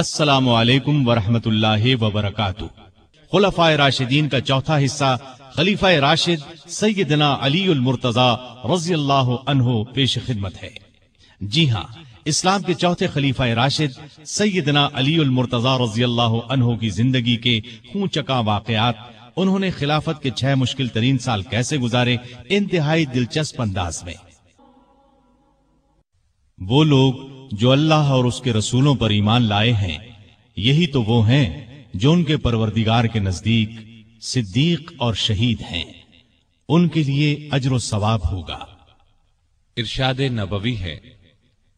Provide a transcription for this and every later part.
السلام علیکم ورحمۃ اللہ وبرکاتہ۔ خلفائے راشدین کا چوتھا حصہ خلیفہ راشد سیدنا علی المرتضی رضی اللہ عنہ پیش خدمت ہے۔ جی ہاں اسلام کے چوتھے خلیفہ راشد سیدنا علی المرتضی رضی اللہ عنہ کی زندگی کے خون چکا واقعات، انہوں نے خلافت کے چھ مشکل ترین سال کیسے گزارے انتہائی دلچسپ انداز میں۔ وہ لوگ جو اللہ اور اس کے رسولوں پر ایمان لائے ہیں، یہی تو وہ ہیں جو ان کے پروردگار کے نزدیک صدیق اور شہید ہیں۔ ان کے لیے اجر و ثواب ہوگا۔ ارشاد نبوی ہے،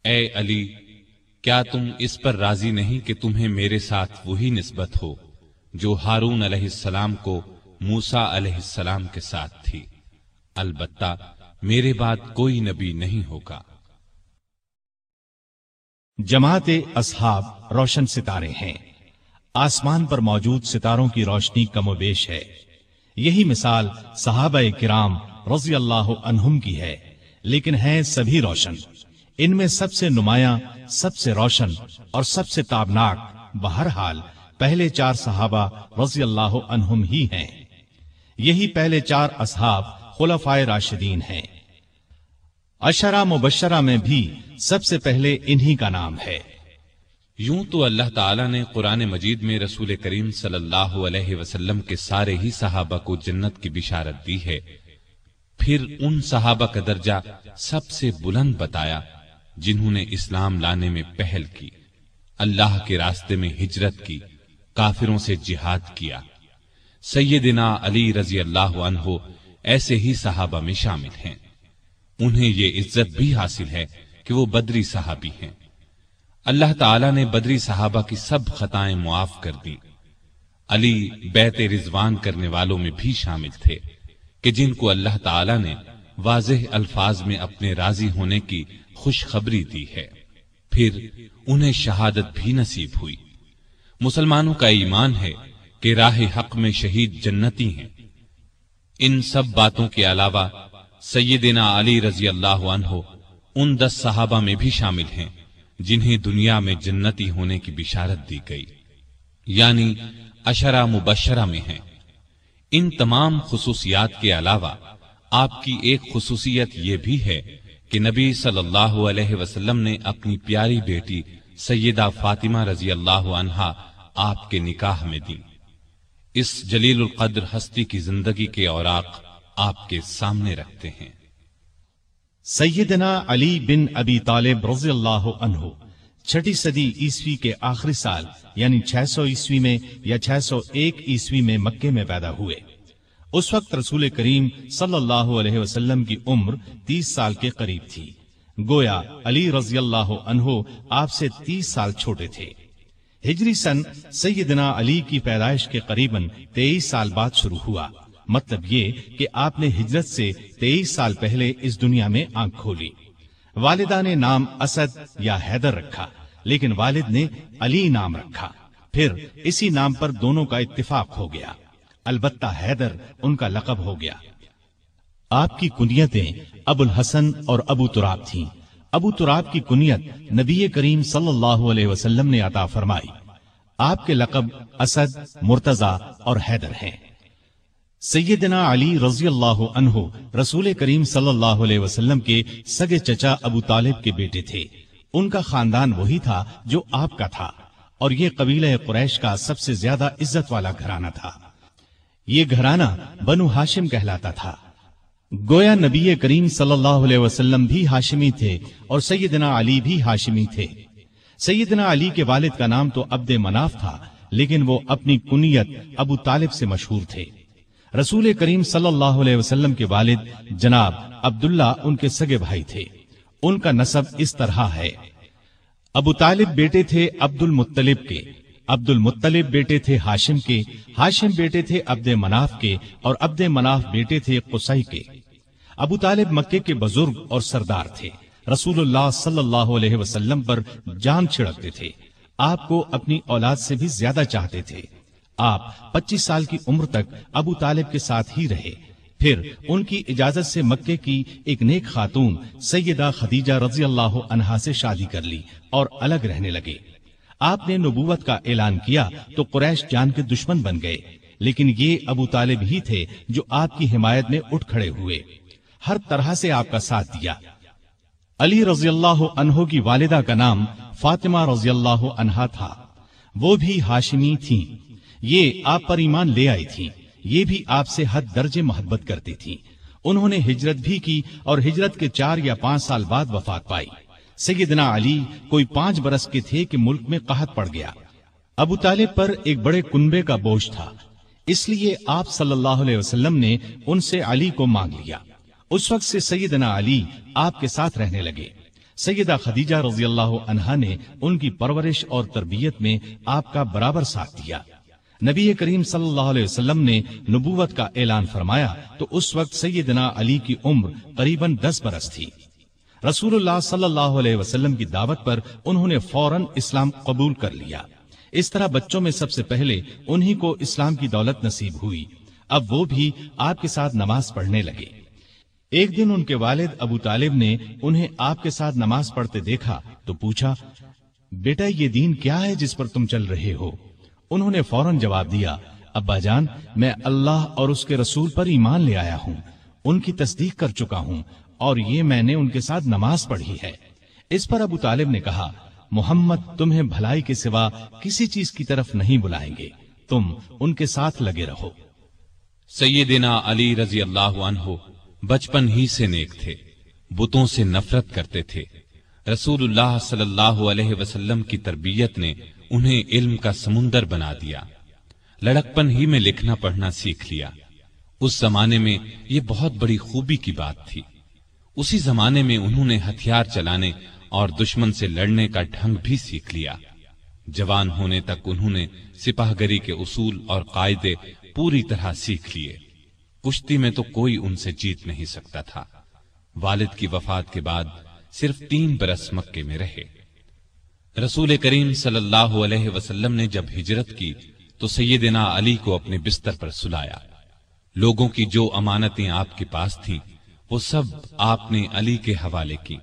اے علی، کیا تم اس پر راضی نہیں کہ تمہیں میرے ساتھ وہی نسبت ہو جو ہارون علیہ السلام کو موسا علیہ السلام کے ساتھ تھی؟ البتہ میرے بعد کوئی نبی نہیں ہوگا۔ جماعت اصحاب روشن ستارے ہیں۔ آسمان پر موجود ستاروں کی روشنی کم و بیش ہے۔ یہی مثال صحابہ کرام رضی اللہ عنہم کی ہے۔ لیکن ہیں سبھی روشن۔ ان میں سب سے نمایاں، سب سے روشن اور سب سے تابناک بہرحال پہلے چار صحابہ رضی اللہ عنہم ہی ہیں۔ یہی پہلے چار اصحاب خلفائے راشدین ہیں۔ اشرا مبشرہ میں بھی سب سے پہلے انہی کا نام ہے۔ یوں تو اللہ تعالیٰ نے قرآن مجید میں رسول کریم صلی اللہ علیہ وسلم کے سارے ہی صحابہ کو جنت کی بشارت دی ہے۔ پھر ان صحابہ کا درجہ سب سے بلند بتایا، جنہوں نے اسلام لانے میں پہل کی، اللہ کے راستے میں ہجرت کی، کافروں سے جہاد کیا۔ سیدنا علی رضی اللہ عنہ ایسے ہی صحابہ میں شامل ہیں۔ انہیں یہ عزت بھی حاصل ہے کہ وہ بدری صحابی ہیں۔ اللہ تعالی نے بدری صحابہ کی سب خطائیں معاف کر دی علی بیت رضوان کرنے والوں میں بھی شامل تھے کہ جن کو اللہ تعالی نے واضح الفاظ میں اپنے راضی ہونے کی خوشخبری دی ہے۔ پھر انہیں شہادت بھی نصیب ہوئی۔ مسلمانوں کا ایمان ہے کہ راہ حق میں شہید جنتی ہیں۔ ان سب باتوں کے علاوہ سیدنا علی رضی اللہ عنہ ان دس صحابہ میں بھی شامل ہیں، جنہیں دنیا میں جنتی ہونے کی بشارت دی گئی۔ یعنی اشرا مبشرہ میں ہیں۔ ان تمام خصوصیات کے علاوہ آپ کی ایک خصوصیت یہ بھی ہے کہ نبی صلی اللہ علیہ وسلم نے اپنی پیاری بیٹی سیدہ فاطمہ رضی اللہ عنہا آپ کے نکاح میں دی۔ اس جلیل القدر ہستی کی زندگی کے اوراق آپ کے سامنے رکھتے ہیں۔ سیدنا علی بن ابی طالب رضی اللہ عنہ، چھٹی صدی عیسوی کے آخری سال یعنی چھ سو عیسوی میں یا چھ سو ایک عیسوی میں مکے میں پیدا ہوئے۔ اس وقت رسول کریم صلی اللہ علیہ وسلم کی عمر تیس سال کے قریب تھی۔ گویا علی رضی اللہ عنہ آپ سے تیس سال چھوٹے تھے۔ ہجری سن سیدنا علی کی پیدائش کے قریباً تیئیس سال بعد شروع ہوا۔ مطلب یہ کہ آپ نے ہجرت سے تیئیس سال پہلے اس دنیا میں آنکھ کھولی۔ والدہ نے نام اسد یا حیدر رکھا، لیکن والد نے علی نام رکھا۔ پھر اسی نام پر دونوں کا اتفاق ہو گیا۔ البتہ حیدر ان کا لقب ہو گیا۔ آپ کی کنیتیں ابو الحسن اور ابو تراب تھیں۔ ابو تراب کی کنیت نبی کریم صلی اللہ علیہ وسلم نے عطا فرمائی۔ آپ کے لقب اسد، مرتضی اور حیدر ہیں۔ سیدنا علی رضی اللہ عنہ رسول کریم صلی اللہ علیہ وسلم کے سگے چچا ابو طالب کے بیٹے تھے۔ ان کا خاندان وہی تھا جو آپ کا تھا۔ اور یہ قبیلہ قریش کا سب سے زیادہ عزت والا گھرانہ تھا۔ یہ گھرانہ بنو ہاشم کہلاتا تھا۔ گویا نبی کریم صلی اللہ علیہ وسلم بھی ہاشمی تھے اور سیدنا علی بھی ہاشمی تھے۔ سیدنا علی کے والد کا نام تو عبد مناف تھا، لیکن وہ اپنی کنیت ابو طالب سے مشہور تھے۔ رسول کریم صلی اللہ علیہ وسلم کے والد جناب عبداللہ ان کے سگے بھائی تھے۔ ان کا نصب اس طرح ہے۔ ابو طالب بیٹے تھے عبد المطلب کے۔ عبد المطلب بیٹے تھے ہاشم کے۔ ہاشم بیٹے تھے عبد مناف کے۔ اور عبد مناف بیٹے تھے قصائی کے۔ ابو طالب مکے کے بزرگ اور سردار تھے۔ رسول اللہ صلی اللہ علیہ وسلم پر جان چھڑکتے تھے۔ آپ کو اپنی اولاد سے بھی زیادہ چاہتے تھے۔ آپ پچیس سال کی عمر تک ابو طالب کے ساتھ ہی رہے۔ پھر ان کی اجازت سے مکے کی ایک نیک خاتون سیدہ خدیجہ رضی اللہ عنہا سے شادی کر لی اور الگ رہنے لگے۔ آپ نے نبوت کا اعلان کیا تو قریش جان کے دشمن بن گئے۔ لیکن یہ ابو طالب ہی تھے جو آپ کی حمایت میں اٹھ کھڑے ہوئے۔ ہر طرح سے آپ کا ساتھ دیا۔ علی رضی اللہ عنہ کی والدہ کا نام فاطمہ رضی اللہ عنہا تھا۔ وہ بھی ہاشمی تھیں۔ یہ آپ پر ایمان لے آئی تھی یہ بھی آپ سے حد درجے محبت کرتی تھی انہوں نے ہجرت بھی کی اور ہجرت کے چار یا پانچ سال بعد وفات پائی۔ سیدنا علی کوئی پانچ برس کے تھے کہ ملک میں قحط پڑ گیا۔ ابو طالب پر ایک بڑے کنبے کا بوجھ تھا۔ اس لیے آپ صلی اللہ علیہ وسلم نے ان سے علی کو مانگ لیا۔ اس وقت سے سیدنا علی آپ کے ساتھ رہنے لگے۔ سیدہ خدیجہ رضی اللہ عنہا نے ان کی پرورش اور تربیت میں آپ کا برابر ساتھ دیا۔ نبی کریم صلی اللہ علیہ وسلم نے نبوت کا اعلان فرمایا تو اس وقت سیدنا علی کی عمر قریب دس برس تھی۔ رسول اللہ صلی اللہ علیہ وسلم کی دعوت پر انہوں نے فوراً اسلام قبول کر لیا۔ اس طرح بچوں میں سب سے پہلے انہی کو اسلام کی دولت نصیب ہوئی۔ اب وہ بھی آپ کے ساتھ نماز پڑھنے لگے۔ ایک دن ان کے والد ابو طالب نے انہیں آپ کے ساتھ نماز پڑھتے دیکھا تو پوچھا، بیٹا یہ دین کیا ہے جس پر تم چل رہے ہو؟ انہوں نے فوراً جواب دیا، ابا جان، میں اللہ اور اس کے رسول پر ایمان لے آیا ہوں، ان کی تصدیق کر چکا ہوں، اور یہ میں نے ان کے ساتھ نماز پڑھی ہے۔ اس پر ابو طالب نے کہا، محمد تمہیں بھلائی کے سوا کسی چیز کی طرف نہیں بلائیں گے، تم ان کے ساتھ لگے رہو۔ سیدنا علی رضی اللہ عنہ بچپن ہی سے نیک تھے، بتوں سے نفرت کرتے تھے۔ رسول اللہ صلی اللہ علیہ وسلم کی تربیت نے انہیں علم کا سمندر بنا دیا۔ لڑکپن ہی میں لکھنا پڑھنا سیکھ لیا۔ اس زمانے میں یہ بہت بڑی خوبی کی بات تھی۔ اسی زمانے میں انہوں نے ہتھیار چلانے اور دشمن سے لڑنے کا ڈھنگ بھی سیکھ لیا۔ جوان ہونے تک انہوں نے سپاہ گری کے اصول اور قاعدے پوری طرح سیکھ لیے۔ کشتی میں تو کوئی ان سے جیت نہیں سکتا تھا۔ والد کی وفات کے بعد صرف تین برس مکے میں رہے۔ رسول کریم صلی اللہ علیہ وسلم نے جب ہجرت کی تو سیدنا علی کو اپنے بستر پر سلایا۔ لوگوں کی جو امانتیں آپ کے پاس تھیں، وہ سب آپ نے علی کے حوالے کی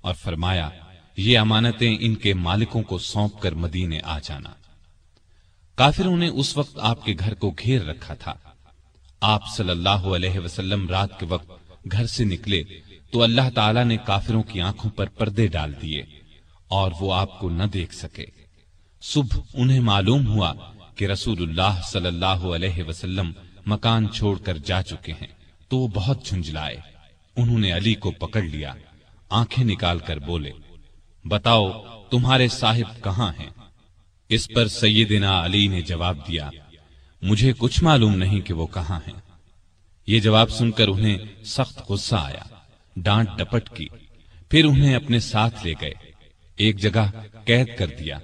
اور فرمایا، یہ امانتیں ان کے مالکوں کو سونپ کر مدینے آ جانا۔ کافروں نے اس وقت آپ کے گھر کو گھیر رکھا تھا۔ آپ صلی اللہ علیہ وسلم رات کے وقت گھر سے نکلے تو اللہ تعالیٰ نے کافروں کی آنکھوں پر پردے ڈال دیے۔ اور وہ آپ کو نہ دیکھ سکے۔ صبح انہیں معلوم ہوا کہ رسول اللہ صلی اللہ علیہ وسلم مکان چھوڑ کر جا چکے ہیں، تو وہ بہت جھنجلائے۔ انہوں نے علی کو پکڑ لیا، آنکھیں نکال کر بولے، بتاؤ تمہارے صاحب کہاں ہیں؟ اس پر سیدنا علی نے جواب دیا، مجھے کچھ معلوم نہیں کہ وہ کہاں ہیں۔ یہ جواب سن کر انہیں سخت غصہ آیا، ڈانٹ ڈپٹ کی، پھر انہیں اپنے ساتھ لے گئے۔ ایک جگہ قید کر دیا۔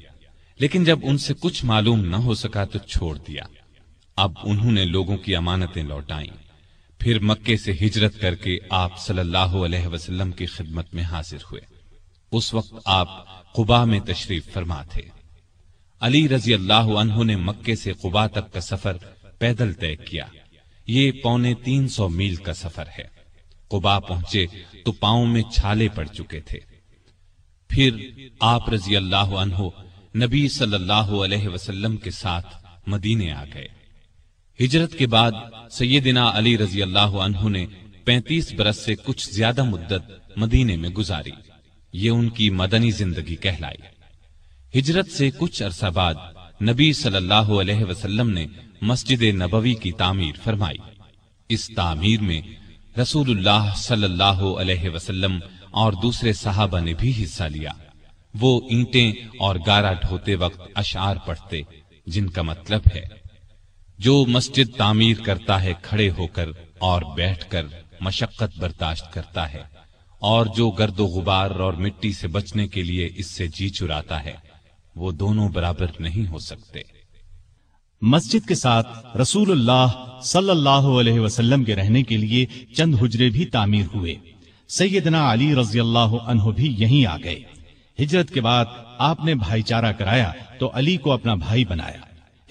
لیکن جب ان سے کچھ معلوم نہ ہو سکا تو چھوڑ دیا۔ اب انہوں نے لوگوں کی امانتیں لوٹائیں۔ پھر مکے سے ہجرت کر کے آپ صلی اللہ علیہ وسلم کی خدمت میں حاضر ہوئے۔ اس وقت آپ قبا میں تشریف فرما تھے۔ علی رضی اللہ عنہ نے مکے سے قبا تک کا سفر پیدل طے کیا۔ یہ پونے تین سو میل کا سفر ہے۔ قبا پہنچے تو پاؤں میں چھالے پڑ چکے تھے۔ پھر آپ رضی اللہ عنہ نبی صلی اللہ علیہ وسلم کے ساتھ مدینے آ گئے۔ ہجرت کے بعد سیدنا علی رضی اللہ عنہ نے پینتیس برس سے کچھ زیادہ مدت مدینے میں گزاری۔ یہ ان کی مدنی زندگی کہلائی ہجرت سے کچھ عرصہ بعد نبی صلی اللہ علیہ وسلم نے مسجد نبوی کی تعمیر فرمائی۔ اس تعمیر میں رسول اللہ صلی اللہ علیہ وسلم اور دوسرے صحابہ نے بھی حصہ لیا۔ وہ اینٹیں اور گارا ڈھوتے وقت اشعار پڑھتے، جن کا مطلب ہے، جو مسجد تعمیر کرتا ہے کھڑے ہو کر اور بیٹھ کر مشقت برداشت کرتا ہے، اور جو گرد و غبار اور مٹی سے بچنے کے لیے اس سے جی چراتا ہے، وہ دونوں برابر نہیں ہو سکتے۔ مسجد کے ساتھ رسول اللہ صلی اللہ علیہ وسلم کے رہنے کے لیے چند حجرے بھی تعمیر ہوئے۔ سیدنا علی رضی اللہ عنہ بھی یہیں آ گئے۔ ہجرت کے بعد آپ نے بھائی چارہ کرایا تو علی کو اپنا بھائی بنایا۔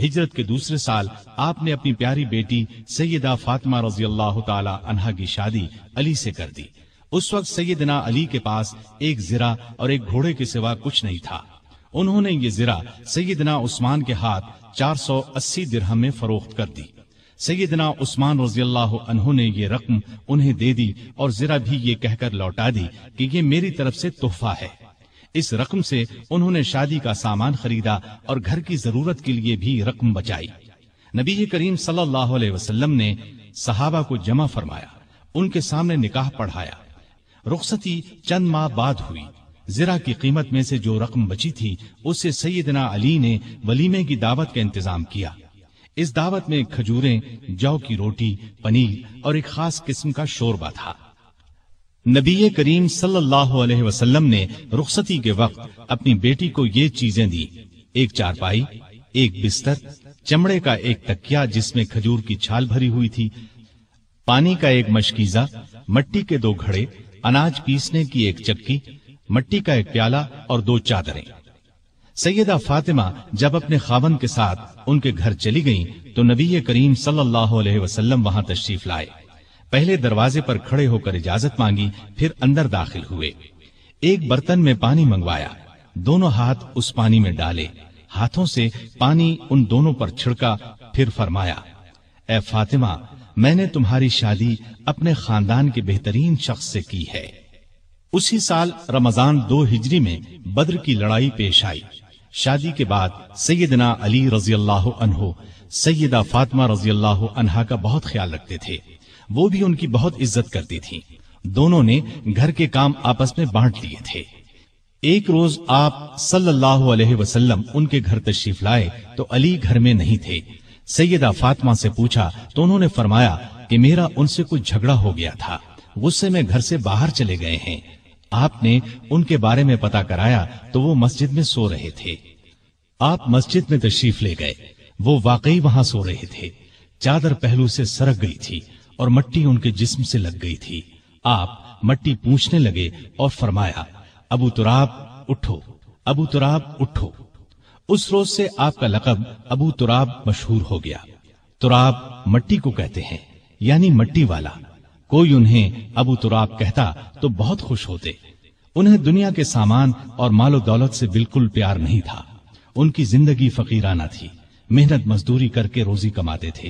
ہجرت کے دوسرے سال آپ نے اپنی پیاری بیٹی سیدہ فاطمہ رضی اللہ تعالی عنہا کی شادی علی سے کر دی۔ اس وقت سیدنا علی کے پاس ایک زرا اور ایک گھوڑے کے سوا کچھ نہیں تھا۔ انہوں نے یہ زرا سیدنا عثمان کے ہاتھ چار سو اسی درہم میں فروخت کر دی۔ سیدنا عثمان رضی اللہ عنہ نے یہ رقم انہیں دے دی اور ذرا بھی یہ کہہ کر لوٹا دی کہ یہ میری طرف سے تحفہ ہے۔ اس رقم سے انہوں نے شادی کا سامان خریدا اور گھر کی ضرورت کے لیے بھی رقم بچائی۔ نبی کریم صلی اللہ علیہ وسلم نے صحابہ کو جمع فرمایا، ان کے سامنے نکاح پڑھایا۔ رخصتی چند ماہ بعد ہوئی۔ زرا کی قیمت میں سے جو رقم بچی تھی، اس سے سیدنا علی نے ولیمے کی دعوت کا انتظام کیا۔ اس دعوت میں کھجوریں جو کی روٹی، پنیر اور ایک خاص قسم کا شوربہ تھا۔ نبی کریم صلی اللہ علیہ وسلم نے رخصتی کے وقت اپنی بیٹی کو یہ چیزیں دی ایک چارپائی، ایک بستر، چمڑے کا ایک تکیا جس میں کھجور کی چھال بھری ہوئی تھی، پانی کا ایک مشکیزہ، مٹی کے دو گھڑے، اناج پیسنے کی ایک چکی، مٹی کا ایک پیالہ اور دو چادریں۔ سیدہ فاطمہ جب اپنے خاون کے ساتھ ان کے گھر چلی گئیں تو نبی کریم صلی اللہ علیہ وسلم وہاں تشریف لائے۔ پہلے دروازے پر کھڑے ہو کر اجازت مانگی، پھر اندر داخل ہوئے۔ ایک برتن میں پانی منگوایا۔ دونوں ہاتھ اس پانی میں ڈالے۔ ہاتھوں سے پانی ان دونوں پر چھڑکا، پھر فرمایا، اے فاطمہ، میں نے تمہاری شادی اپنے خاندان کے بہترین شخص سے کی ہے۔ اسی سال رمضان دو ہجری میں بدر کی لڑائی پیش آئی۔ شادی کے بعد سیدنا علی رضی اللہ عنہ، سیدہ فاطمہ رضی اللہ عنہا کا بہت خیال رکھتے تھے۔ وہ بھی ان کی بہت عزت کرتی تھی دونوں نے گھر کے کام آپس میں بانٹ لیے تھے۔ ایک روز آپ صلی اللہ علیہ وسلم ان کے گھر تشریف لائے تو علی گھر میں نہیں تھے۔ سیدہ فاطمہ سے پوچھا تو انہوں نے فرمایا کہ میرا ان سے کچھ جھگڑا ہو گیا تھا۔ غصے میں گھر سے باہر چلے گئے ہیں۔ آپ نے ان کے بارے میں پتا کرایا تو وہ مسجد میں سو رہے تھے۔ آپ مسجد میں تشریف لے گئے۔ وہ واقعی وہاں سو رہے تھے۔ چادر پہلو سے سرک گئی تھی اور مٹی ان کے جسم سے لگ گئی تھی۔ آپ مٹی پوچھنے لگے اور فرمایا، ابو تراب، اٹھو۔ ابو تراب، اٹھو۔ اس روز سے آپ کا لقب ابو تراب مشہور ہو گیا۔ تراب مٹی کو کہتے ہیں یعنی مٹی والا۔ کوئی انہیں ابو تراب کہتا تو بہت خوش ہوتے۔ انہیں دنیا کے سامان اور مال و دولت سے بالکل پیار نہیں تھا۔ ان کی زندگی فقیرانہ تھی۔ محنت مزدوری کر کے روزی کماتے تھے۔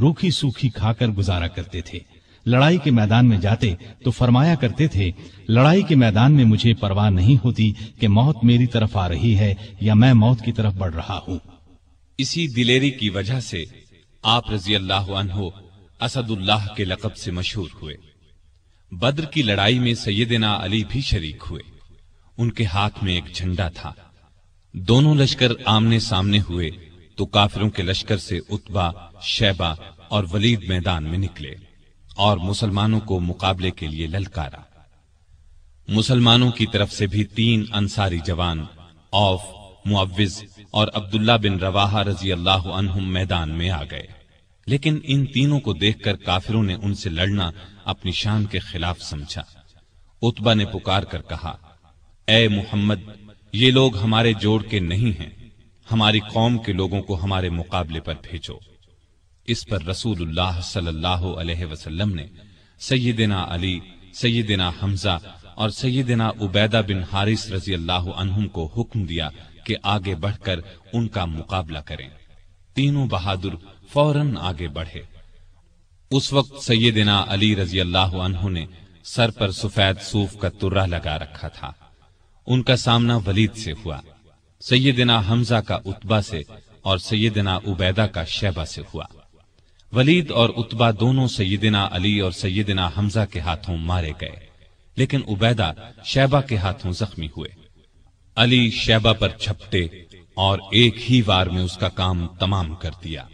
روکھی سوکھی کھا کر گزارا کرتے تھے۔ لڑائی کے میدان میں جاتے تو فرمایا کرتے تھے، لڑائی کے میدان میں مجھے پرواہ نہیں ہوتی کہ موت میری طرف آ رہی ہے یا میں موت کی طرف بڑھ رہا ہوں۔ اسی دلیری کی وجہ سے آپ رضی اللہ عنہ اسد اللہ کے لقب سے مشہور ہوئے۔ بدر کی لڑائی میں سیدنا علی بھی شریک ہوئے۔ ان کے ہاتھ میں ایک جھنڈا تھا۔ دونوں لشکر آمنے سامنے ہوئے تو کافروں کے لشکر سے اتبا شیبہ اور ولید میدان میں نکلے اور مسلمانوں کو مقابلے کے لیے للکارا۔ مسلمانوں کی طرف سے بھی تین انصاری جوان، اوف معوز اور عبداللہ بن رواحہ رضی اللہ عنہم میدان میں آ گئے۔ لیکن ان تینوں کو دیکھ کر کافروں نے ان سے لڑنا اپنی شان کے خلاف سمجھا۔ اتبا نے پکار کر کہا، اے محمد، یہ لوگ ہمارے جوڑ کے نہیں ہیں۔ ہماری قوم کے لوگوں کو ہمارے مقابلے پر بھیجو۔ اس پر رسول اللہ صلی اللہ علیہ وسلم نے سیدنا علی، سیدنا حمزہ اور سیدنا عبیدہ بن حارث رضی اللہ عنہم کو حکم دیا کہ آگے بڑھ کر ان کا مقابلہ کریں۔ تینوں بہادر فوراً آگے بڑھے۔ اس وقت سیدنا علی رضی اللہ عنہ نے سر پر سفید صوف کا ترہ لگا رکھا تھا۔ ان کا سامنا ولید سے ہوا۔ سیدنا حمزہ کا اتبا سے اور سیدنا عبیدہ کا شیبہ سے ہوا۔ ولید اور اتبا دونوں سیدنا علی اور سیدنا حمزہ کے ہاتھوں مارے گئے، لیکن عبیدہ شیبہ کے ہاتھوں زخمی ہوئے۔ علی شیبہ پر چھپٹے اور ایک ہی وار میں اس کا کام تمام کر دیا۔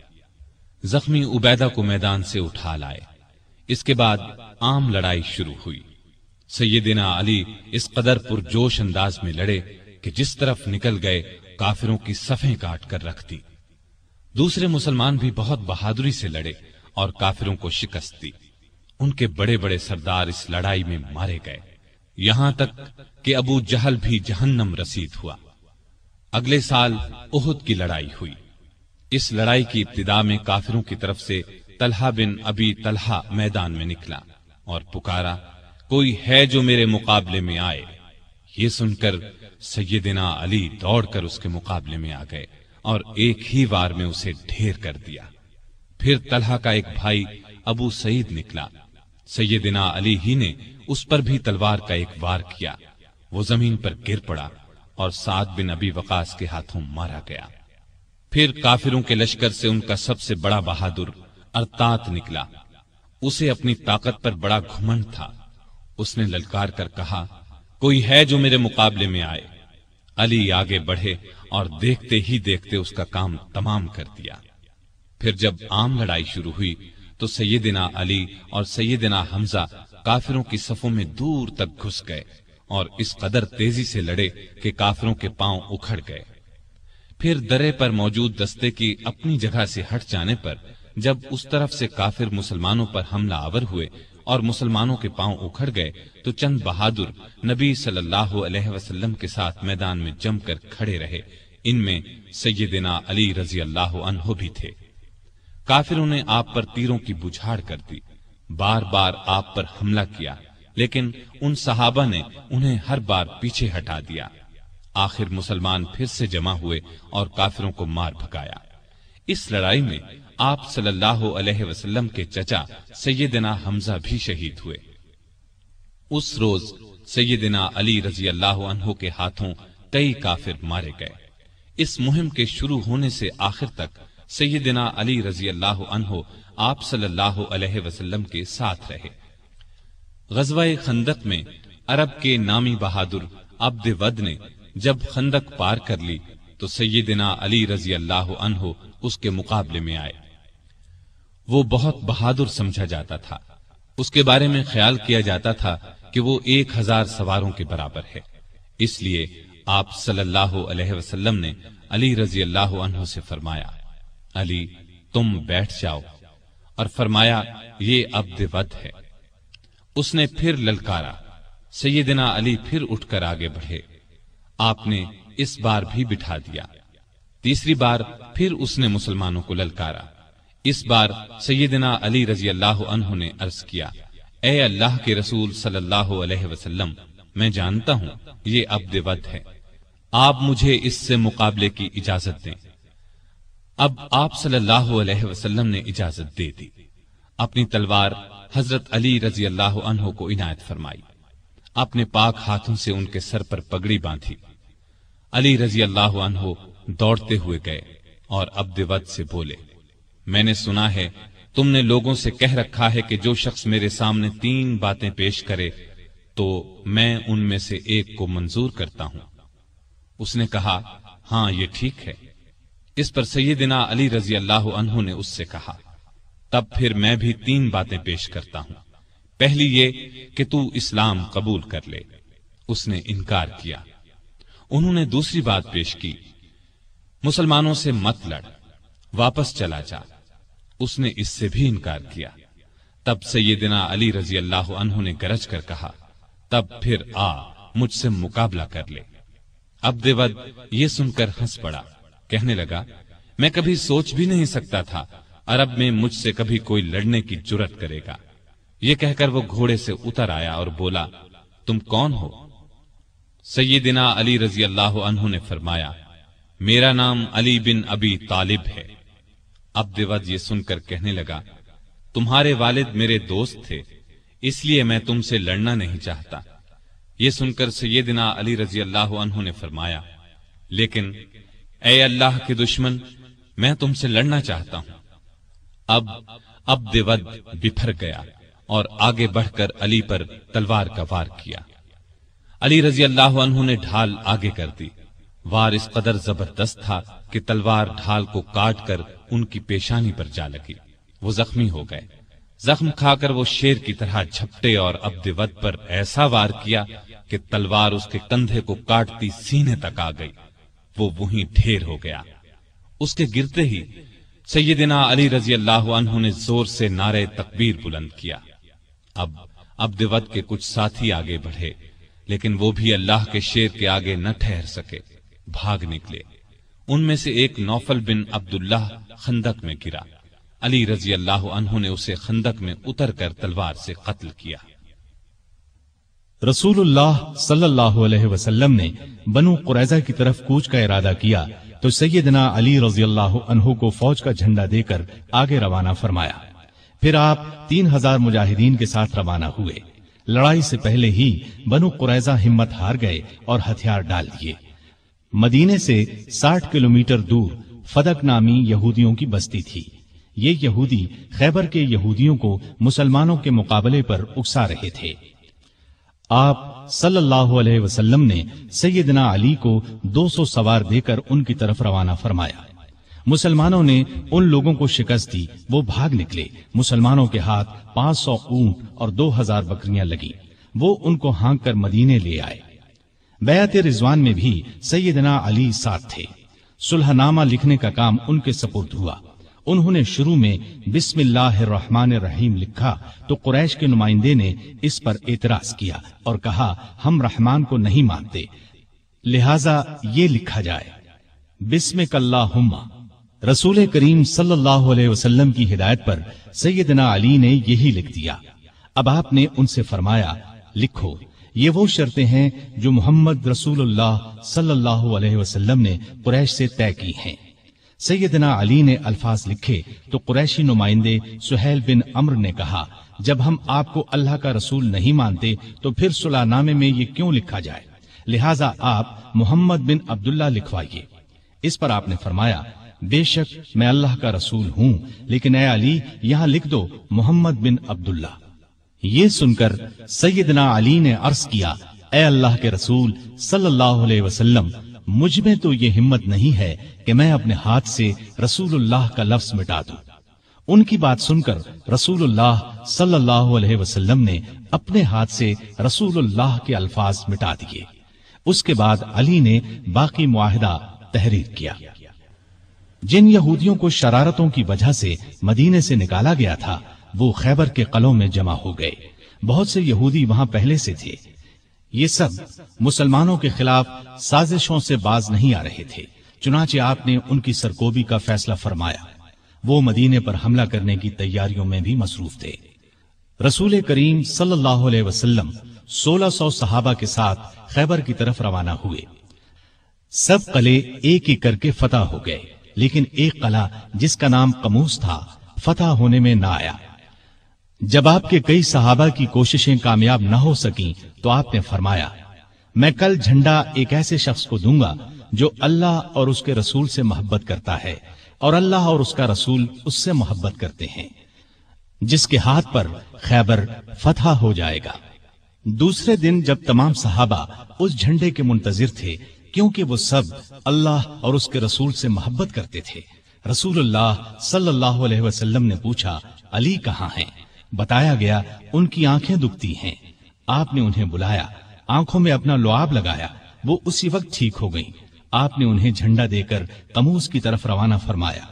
زخمی عبیدہ کو میدان سے اٹھا لائے۔ اس کے بعد عام لڑائی شروع ہوئی۔ سیدنا علی اس قدر پرجوش انداز میں لڑے کہ جس طرف نکل گئے کافروں کی صفیں کاٹ کر رکھ دی۔ دوسرے مسلمان بھی بہت بہادری سے لڑے اور کافروں کو شکست دی۔ ان کے بڑے بڑے سردار اس لڑائی میں مارے گئے۔ یہاں تک کہ ابو جہل بھی جہنم رسید ہوا۔ اگلے سال احد کی لڑائی ہوئی۔ اس لڑائی کی ابتدا میں کافروں کی طرف سے طلحہ بن ابی طلحہ میدان میں نکلا اور پکارا، کوئی ہے جو میرے مقابلے میں آئے؟ یہ سن کر سیدنا علی دوڑ کر اس کے مقابلے میں آ گئے اور ایک ہی وار میں اسے ڈھیر کر دیا۔ پھر طلحہ کا ایک بھائی ابو سعید نکلا۔ سیدنا علی ہی نے اس پر بھی تلوار کا ایک وار کیا۔ وہ زمین پر گر پڑا اور سعد بن ابی وقاص کے ہاتھوں مارا گیا۔ پھر کافروں کے لشکر سے ان کا سب سے بڑا بہادر ارتات نکلا۔ اسے اپنی طاقت پر بڑا گھمنڈ تھا۔ اس نے للکار کر کہا، کوئی ہے جو میرے مقابلے میں آئے؟ علی آگے بڑھے اور دیکھتے ہی دیکھتے اس کا کام تمام کر دیا۔ پھر جب عام لڑائی شروع ہوئی تو سیدنا علی اور سیدنا حمزہ کافروں کی صفوں میں دور تک گھس گئے اور اس قدر تیزی سے لڑے کہ کافروں کے پاؤں اکھڑ گئے۔ پھر درے پر موجود دستے کی اپنی جگہ سے ہٹ جانے پر، جب اس طرف سے کافر مسلمانوں پر حملہ آور ہوئے اور مسلمانوں کے پاؤں اکھڑ گئے، تو چند بہادر نبی صلی اللہ علیہ وسلم کے ساتھ میدان میں جم کر کھڑے رہے۔ ان میں سیدنا علی رضی اللہ عنہ بھی تھے۔ کافروں نے آپ پر تیروں کی بجھاڑ کر دی۔ بار بار آپ پر حملہ کیا، لیکن ان صحابہ نے انہیں ہر بار پیچھے ہٹا دیا۔ آخر مسلمان پھر سے جمع ہوئے اور کافروں کو مار بھگایا۔ اس لڑائی میں آپ صلی اللہ علیہ وسلم کے چچا سیدنا حمزہ بھی شہید ہوئے۔ اس روز سیدنا علی رضی اللہ عنہ کے ہاتھوں کئی کافر مارے گئے۔ اس مہم کے شروع ہونے سے آخر تک سیدنا علی رضی اللہ عنہ آپ صلی اللہ علیہ وسلم کے ساتھ رہے۔ غزوہ خندق میں عرب کے نامی بہادر عبد ود نے جب خندق پار کر لی تو سیدنا علی رضی اللہ عنہ اس کے مقابلے میں آئے۔ وہ بہت بہادر سمجھا جاتا تھا۔ اس کے بارے میں خیال کیا جاتا تھا کہ وہ ایک ہزار سواروں کے برابر ہے۔ اس لیے آپ صلی اللہ علیہ وسلم نے علی رضی اللہ عنہ سے فرمایا، علی، تم بیٹھ جاؤ۔ اور فرمایا، یہ عبد ود ہے۔ اس نے پھر للکارا۔ سیدنا علی پھر اٹھ کر آگے بڑھے۔ آپ نے اس بار بھی بٹھا دیا۔ تیسری بار پھر اس نے مسلمانوں کو للکارا۔ اس بار سیدنا علی رضی اللہ عنہ نے عرض کیا، اے اللہ کے رسول صلی اللہ علیہ وسلم، میں جانتا ہوں یہ عبد ود ہے۔ آپ مجھے اس سے مقابلے کی اجازت دیں۔ اب آپ صلی اللہ علیہ وسلم نے اجازت دے دی۔ اپنی تلوار حضرت علی رضی اللہ عنہ کو عنایت فرمائی۔ اپنے پاک ہاتھوں سے ان کے سر پر پگڑی باندھی۔ علی رضی اللہ عنہ دوڑتے ہوئے گئے اور عبد ود سے بولے، میں نے سنا ہے تم نے لوگوں سے کہہ رکھا ہے کہ جو شخص میرے سامنے تین باتیں پیش کرے تو میں ان میں سے ایک کو منظور کرتا ہوں۔ اس نے کہا ہاں یہ ٹھیک ہے۔ اس پر سیدنا علی رضی اللہ عنہ نے اس سے کہا، تب پھر میں بھی تین باتیں پیش کرتا ہوں۔ پہلی یہ کہ تو اسلام قبول کر لے۔ اس نے انکار کیا۔ انہوں نے دوسری بات پیش کی۔ مسلمانوں سے مت لڑ، واپس چلا جا۔ اس نے اس سے بھی انکار کیا۔ تب سیدنا علی رضی اللہ عنہ نے گرج کر کہا، تب پھر آ، مجھ سے مقابلہ کر لے۔ اب دیود یہ سن کر ہنس پڑا۔ کہنے لگا، میں کبھی سوچ بھی نہیں سکتا تھا، عرب میں مجھ سے کبھی کوئی لڑنے کی جرت کرے گا۔ یہ کہہ کر وہ گھوڑے سے اتر آیا اور بولا، تم کون ہو؟ سیدنا علی رضی اللہ عنہ نے فرمایا، میرا نام علی بن ابی طالب ہے۔ اب دیوت یہ سن کر کہنے لگا، تمہارے والد میرے دوست تھے، اس لیے میں تم سے لڑنا نہیں چاہتا۔ یہ سن کر سیدنا علی رضی اللہ عنہ نے فرمایا، لیکن اے اللہ کے دشمن، میں تم سے لڑنا چاہتا ہوں۔ اب اب دیود بفر گیا اور آگے بڑھ کر علی پر تلوار کا وار کیا۔ علی رضی اللہ عنہ نے ڈھال آگے کر دی۔ وار اس قدر زبردست تھا کہ تلوار ڈھال کو کاٹ کر ان کی پیشانی پر جا لگی۔ وہ زخمی ہو گئے۔ زخم کھا کر وہ شیر کی طرح جھپٹے اور عبد ود پر ایسا وار کیا کہ تلوار اس کے کندھے کو کاٹتی سینے تک آ گئی۔ وہ وہیں ڈھیر ہو گیا۔ اس کے گرتے ہی سیدنا علی رضی اللہ عنہ نے زور سے نعرے تکبیر بلند کیا۔ اب عبد ود کے کچھ ساتھی آگے بڑھے۔ لیکن وہ بھی اللہ کے شیر کے آگے نہ ٹھہر سکے، بھاگ نکلے۔ ان میں سے ایک نوفل بن عبداللہ خندق میں گرا۔ علی رضی اللہ عنہ نے اسے خندق میں اتر کر تلوار سے قتل کیا۔ رسول اللہ صلی اللہ علیہ وسلم نے بنو قریضہ کی طرف کوچ کا ارادہ کیا تو سیدنا علی رضی اللہ عنہ کو فوج کا جھنڈا دے کر آگے روانہ فرمایا۔ پھر آپ تین ہزار مجاہدین کے ساتھ روانہ ہوئے۔ لڑائی سے پہلے ہی بنو قریضہ ہمت ہار گئے اور ہتھیار ڈال دیے۔ مدینے سے ساٹھ کلومیٹر دور فدق نامی یہودیوں کی بستی تھی۔ یہ یہودی خیبر کے یہودیوں کو مسلمانوں کے مقابلے پر اکسا رہے تھے۔ آپ صلی اللہ علیہ وسلم نے سیدنا علی کو دو سو سوار دے کر ان کی طرف روانہ فرمایا۔ مسلمانوں نے ان لوگوں کو شکست دی، وہ بھاگ نکلے۔ مسلمانوں کے ہاتھ پانچ سو اونٹ اور دو ہزار بکریاں لگی وہ ان کو ہانک کر مدینے لے آئے۔ بیعت رضوان میں بھی سیدنا علی ساتھ تھے۔ سلح نامہ لکھنے کا کام ان کے سپرد ہوا۔ انہوں نے شروع میں بسم اللہ الرحمن الرحیم لکھا تو قریش کے نمائندے نے اس پر اعتراض کیا اور کہا، ہم رحمان کو نہیں مانتے، لہذا یہ لکھا جائے۔ بسم اللہ رسول کریم صلی اللہ علیہ وسلم کی ہدایت پر سیدنا علی نے یہی لکھ دیا۔ اب آپ نے ان سے فرمایا، لکھو، یہ وہ شرطیں ہیں جو محمد رسول اللہ صلی اللہ علیہ وسلم نے قریش سے طے کی ہیں۔ سیدنا علی نے الفاظ لکھے تو قریشی نمائندے سہیل بن امر نے کہا، جب ہم آپ کو اللہ کا رسول نہیں مانتے تو پھر صلاح نامے میں یہ کیوں لکھا جائے؟ لہٰذا آپ محمد بن عبداللہ لکھوائیے۔ اس پر آپ نے فرمایا بے شک میں اللہ کا رسول ہوں، لیکن اے علی، یہاں لکھ دو، محمد بن عبداللہ۔ یہ سن کر سیدنا علی نے عرض کیا، اے اللہ کے رسول، صلی اللہ علیہ وسلم، مجھ میں تو یہ ہمت نہیں ہے کہ میں اپنے ہاتھ سے رسول اللہ کا لفظ مٹا دوں۔ ان کی بات سن کر رسول اللہ صلی اللہ علیہ وسلم نے اپنے ہاتھ سے رسول اللہ کے الفاظ مٹا دیے۔ اس کے بعد علی نے باقی معاہدہ تحریر کیا۔ جن یہودیوں کو شرارتوں کی وجہ سے مدینے سے نکالا گیا تھا، وہ خیبر کے قلوں میں جمع ہو گئے۔ بہت سے یہودی وہاں پہلے سے تھے۔ یہ سب مسلمانوں کے خلاف سازشوں سے باز نہیں آ رہے تھے، چنانچہ آپ نے ان کی سرکوبی کا فیصلہ فرمایا۔ وہ مدینے پر حملہ کرنے کی تیاریوں میں بھی مصروف تھے۔ رسول کریم صلی اللہ علیہ وسلم سولہ سو صحابہ کے ساتھ خیبر کی طرف روانہ ہوئے۔ سب قلعے ایک ایک کر کے فتح ہو گئے۔ لیکن ایک قلعہ جس کا نام کموس تھا، فتح ہونے میں نہ آیا۔ جب آپ کے کئی صحابہ کی کوششیں کامیاب نہ ہو سکیں، تو آپ نے فرمایا، میں کل جھنڈا ایک ایسے شخص کو دوں گا جو اللہ اور اس کے رسول سے محبت کرتا ہے، اور اللہ اور اس کا رسول اس سے محبت کرتے ہیں، جس کے ہاتھ پر خیبر فتح ہو جائے گا۔ دوسرے دن جب تمام صحابہ اس جھنڈے کے منتظر تھے کیونکہ وہ سب اللہ اور اس کے رسول سے محبت کرتے تھے۔ رسول اللہ صلی اللہ علیہ وسلم نے پوچھا، علی کہاں ہیں؟ بتایا گیا، ان کی آنکھیں دکھتی ہیں۔ آپ نے انہیں بلایا، آنکھوں میں اپنا لعاب لگایا، وہ اسی وقت ٹھیک ہو گئی آپ نے انہیں جھنڈا دے کر کموس کی طرف روانہ فرمایا۔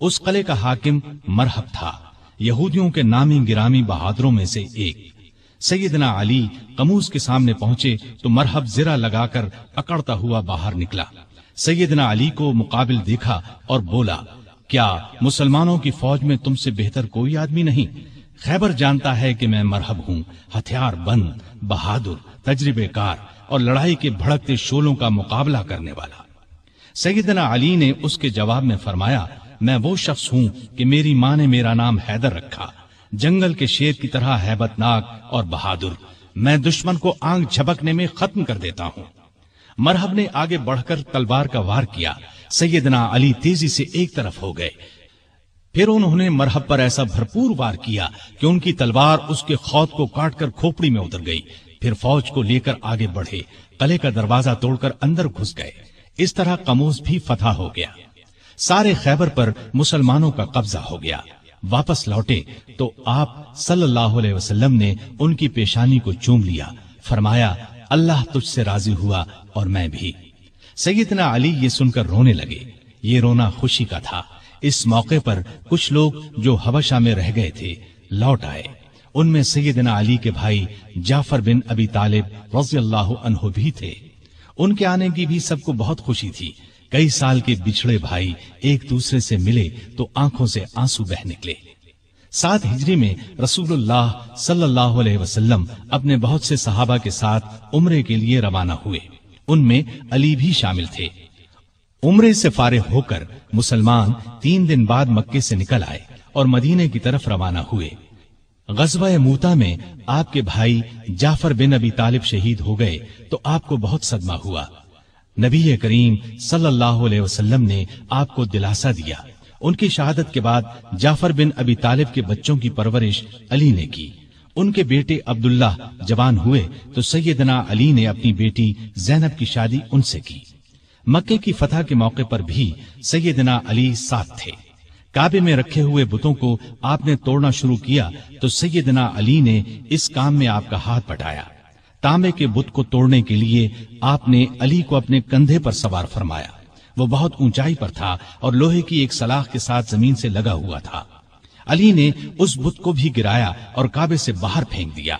اس قلعے کا حاکم مرحب تھا۔ یہودیوں کے نامی گرامی بہادروں میں سے ایک۔ سیدنا علی کموس کے سامنے پہنچے تو مرحب زرا لگا کر اکڑتا ہوا باہر نکلا۔ سیدنا علی کو مقابل دیکھا اور بولا، کیا مسلمانوں کی فوج میں تم سے بہتر کوئی آدمی نہیں؟ خیبر جانتا ہے کہ میں مرحب ہوں، ہتھیار بند، بہادر، تجربے کار اور لڑائی کے بھڑکتے شولوں کا مقابلہ کرنے والا۔ سیدنا علی نے اس کے جواب میں فرمایا، میں وہ شخص ہوں کہ میری ماں نے میرا نام حیدر رکھا۔ جنگل کے شیر کی طرح ہیبت ناک اور بہادر، میں دشمن کو آنکھ جھپکنے میں ختم کر دیتا ہوں۔ مرحب نے آگے بڑھ کر تلوار کا وار کیا۔ سیدنا علی تیزی سے ایک طرف ہو گئے۔ پھر انہوں نے مرحب پر ایسا بھرپور وار کیا کہ ان کی تلوار اس کے خود کو کاٹ کر کھوپڑی میں اتر گئی۔ پھر فوج کو لے کر آگے بڑھے۔ قلعے کا دروازہ توڑ کر اندر گھس گئے۔ اس طرح کموز بھی فتح ہو گیا۔ سارے خیبر پر مسلمانوں کا قبضہ ہو گیا۔ واپس لوٹے تو آپ صلی اللہ علیہ وسلم نے ان کی پیشانی کو چوم لیا۔ فرمایا، اللہ تجھ سے راضی ہوا اور میں بھی۔ سیدنا علی یہ سن کر رونے لگے۔ یہ رونا خوشی کا تھا۔ اس موقع پر کچھ لوگ جو حبشہ میں رہ گئے تھے لوٹ آئے۔ ان میں سیدنا علی کے بھائی جعفر بن ابی طالب رضی اللہ عنہ بھی تھے۔ ان کے آنے کی بھی سب کو بہت خوشی تھی۔ کئی سال کے بچھڑے بھائی ایک دوسرے سے ملے تو آنکھوں سے آنسو بہ نکلے۔ سات ہجری میں رسول اللہ صلی اللہ علیہ وسلم اپنے بہت سے صحابہ کے ساتھ عمرے کے لیے روانہ ہوئے۔ ان میں علی بھی شامل تھے۔ عمرے سے فارغ ہو کر مسلمان تین دن بعد مکے سے نکل آئے اور مدینے کی طرف روانہ ہوئے۔ غزوہ موتا میں آپ کے بھائی جعفر بن ابی طالب شہید ہو گئے تو آپ کو بہت صدمہ ہوا۔ نبی کریم صلی اللہ علیہ وسلم نے آپ کو دلاسا دیا۔ ان کی شہادت کے بعد جعفر بن ابی طالب کے بچوں کی پرورش علی نے کی۔ ان کے بیٹے عبداللہ جوان ہوئے تو سیدنا علی نے اپنی بیٹی زینب کی شادی ان سے کی۔ مکے کی فتح کے موقع پر بھی سیدنا علی ساتھ تھے۔ کعبے میں رکھے ہوئے بتوں کو آپ نے توڑنا شروع کیا تو سیدنا علی نے اس کام میں آپ کا ہاتھ بٹایا تانبے کے بت کو توڑنے کے لیے آپ نے علی کو اپنے کندھے پر سوار فرمایا۔ وہ بہت اونچائی پر تھا اور لوہے کی ایک سلاخ کے ساتھ زمین سے لگا ہوا تھا۔ علی نے اس بت کو بھی گرایا اور کعبے سے باہر پھینک دیا۔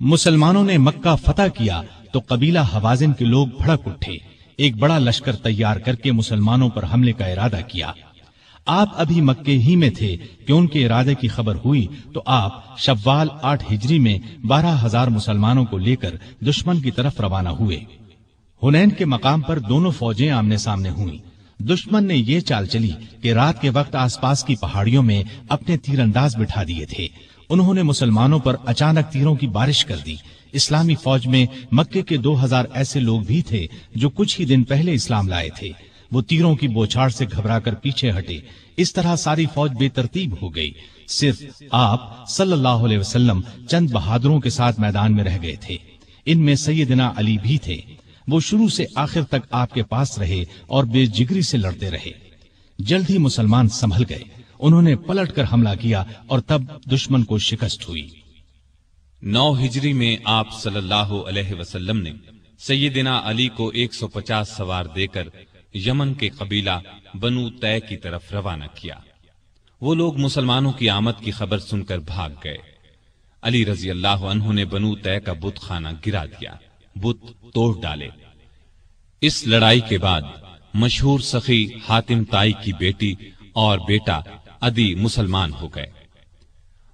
مسلمانوں نے مکہ فتح کیا تو قبیلہ حوازن کے لوگ بھڑک اٹھے۔ ایک بڑا لشکر تیار کر کے مسلمانوں پر حملے کا ارادہ کیا۔ آپ ابھی مکے ہی میں تھے کہ ان کے ارادے کی خبر ہوئی تو آپ شوال آٹھ ہجری میں بارہ ہزار مسلمانوں کو لے کر دشمن کی طرف روانہ ہوئے۔ ہنین کے مقام پر دونوں فوجیں آمنے سامنے ہوئیں۔ دشمن نے یہ چال چلی کہ رات کے وقت آس پاس کی پہاڑیوں میں اپنے تیر انداز بٹھا دیے تھے۔ انہوں نے مسلمانوں پر اچانک تیروں کی بارش کر دی۔ اسلامی فوج میں مکے کے دو ہزار ایسے لوگ بھی تھے جو کچھ ہی دن پہلے اسلام لائے تھے۔ وہ تیروں کی بوچھاڑ سے گھبرا کر پیچھے ہٹے۔ اس طرح ساری فوج بے ترتیب ہو گئی۔ صرف آپ صلی اللہ علیہ وسلم چند بہادروں کے ساتھ میدان میں رہ گئے تھے۔ ان میں سیدنا علی بھی تھے۔ وہ شروع سے آخر تک آپ کے پاس رہے اور بے جگری سے لڑتے رہے۔ جلد ہی مسلمان سنبھل گئے۔ انہوں نے پلٹ کر حملہ کیا اور تب دشمن کو شکست ہوئی۔ نو ہجری میں آپ صلی اللہ علیہ وسلم نے سیدنا علی کو ایک سو پچاس سوار دے کر یمن کے قبیلہ بنو طے کی طرف روانہ کیا۔ وہ لوگ مسلمانوں کی آمد کی خبر سن کر بھاگ گئے۔ علی رضی اللہ عنہ نے بنو طے کا بت خانہ گرا دیا، بت توڑ ڈالے۔ اس لڑائی کے بعد مشہور سخی حاتم تائی کی بیٹی اور بیٹا ادی مسلمان ہو گئے۔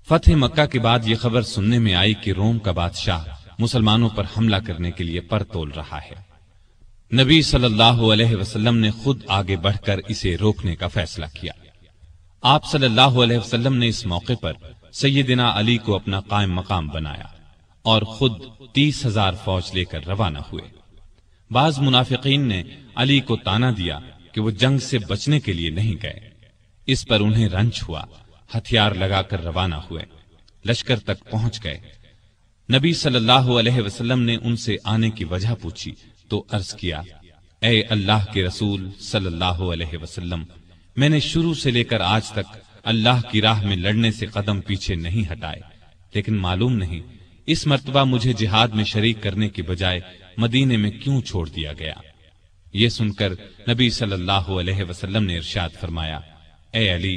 فتح مکہ کے بعد یہ خبر سننے میں آئی کہ روم کا بادشاہ مسلمانوں پر حملہ کرنے کے لیے پر تول رہا ہے۔ نبی صلی اللہ علیہ وسلم نے خود آگے بڑھ کر اسے روکنے کا فیصلہ کیا۔ آپ صلی اللہ علیہ وسلم نے اس موقع پر سیدنا علی کو اپنا قائم مقام بنایا اور خود تیس ہزار فوج لے کر روانہ ہوئے۔ بعض منافقین نے علی کو تانا دیا کہ وہ جنگ سے بچنے کے لیے نہیں گئے۔ اس پر انہیں رنج ہوا، ہتھیار لگا کر روانہ ہوئے، لشکر تک پہنچ گئے۔ نبی صلی اللہ علیہ وسلم نے ان سے آنے کی وجہ پوچھی۔ تو عرض کیا، اے اللہ کے رسول صلی اللہ علیہ وسلم، میں نے شروع سے لے کر آج تک اللہ کی راہ میں لڑنے سے قدم پیچھے نہیں ہٹائے، لیکن معلوم نہیں اس مرتبہ مجھے جہاد میں شریک کرنے کے بجائے مدینے میں کیوں چھوڑ دیا گیا۔ یہ سن کر نبی صلی اللہ علیہ وسلم نے ارشاد فرمایا، اے علی،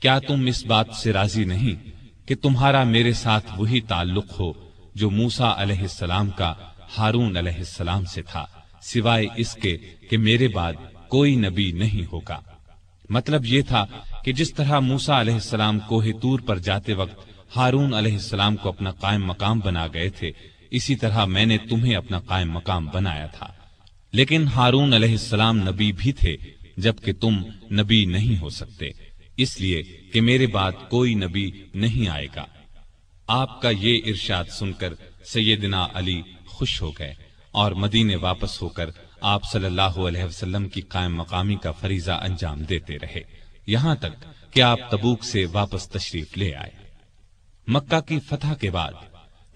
کیا تم اس بات سے راضی نہیں کہ تمہارا میرے ساتھ وہی تعلق ہو جو موسا علیہ السلام کا، ہارون علیہ السلام سے تھا؟ سوائے اس کے کہ میرے بعد کوئی نبی نہیں ہوگا۔ مطلب یہ تھا کہ جس طرح موسا علیہ السلام کوہ تور پر جاتے وقت ہارون علیہ السلام کو اپنا قائم مقام بنا گئے تھے، اسی طرح میں نے تمہیں اپنا قائم مقام بنایا تھا۔ لیکن ہارون علیہ السلام نبی بھی تھے، جبکہ تم نبی نہیں ہو سکتے۔ اس لیے کہ میرے بعد کوئی نبی نہیں آئے گا۔ آپ کا یہ ارشاد سن کر سیدنا علی خوش ہو گئے۔ اور مدینے واپس ہو کر آپ صلی اللہ علیہ وسلم کی قائم مقامی کا فریضہ انجام دیتے رہے۔ یہاں تک کہ آپ تبوک سے واپس تشریف لے آئے۔ مکہ کی فتح کے بعد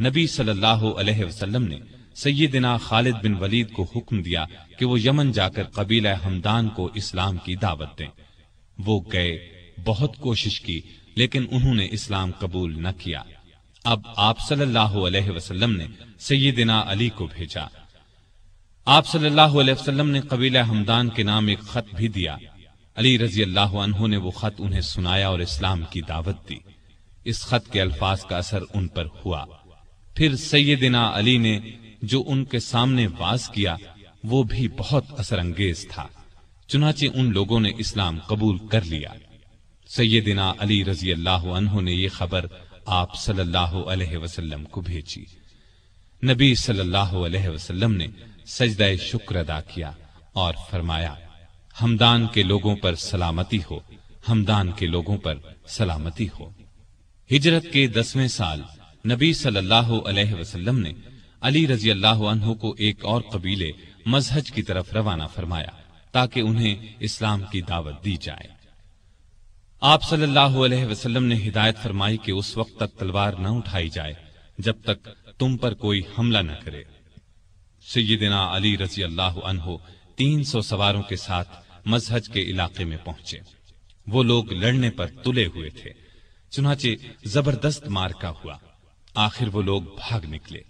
نبی صلی اللہ علیہ وسلم نے سیدنا خالد بن ولید کو حکم دیا کہ وہ یمن جا کر قبیلہ حمدان کو اسلام کی دعوت دیں۔ وہ گئے، بہت کوشش کی، لیکن انہوں نے اسلام قبول نہ کیا۔ اب آپ صلی اللہ علیہ وسلم نے سیدنا علی کو بھیجا۔ آپ صلی اللہ علیہ وسلم نے قبیلہ حمدان کے نام ایک خط بھی دیا۔ علی رضی اللہ عنہ نے وہ خط انہیں سنایا اور اسلام کی دعوت دی۔ اس خط کے الفاظ کا اثر ان پر ہوا۔ پھر سیدنا علی نے جو ان کے سامنے واز کیا، وہ بھی بہت اثر انگیز تھا۔ چنانچہ ان لوگوں نے اسلام قبول کر لیا۔ سیدنا علی رضی اللہ عنہ نے یہ خبر آپ صلی اللہ علیہ وسلم کو بھیجی۔ نبی صلی اللہ علیہ وسلم نے سجدہ شکر ادا کیا اور فرمایا، ہمدان کے لوگوں پر سلامتی ہو، ہمدان کے لوگوں پر سلامتی ہو۔ ہجرت کے دسویں سال نبی صلی اللہ علیہ وسلم نے علی رضی اللہ عنہ کو ایک اور قبیلے مذہج کی طرف روانہ فرمایا تاکہ انہیں اسلام کی دعوت دی جائے۔ آپ صلی اللہ علیہ وسلم نے ہدایت فرمائی کہ اس وقت تک تلوار نہ اٹھائی جائے جب تک تم پر کوئی حملہ نہ کرے۔ سیدنا علی رضی اللہ عنہ تین سو سواروں کے ساتھ مذہج کے علاقے میں پہنچے۔ وہ لوگ لڑنے پر تلے ہوئے تھے۔ چنانچہ زبردست مار کا ہوا۔ آخر وہ لوگ بھاگ نکلے۔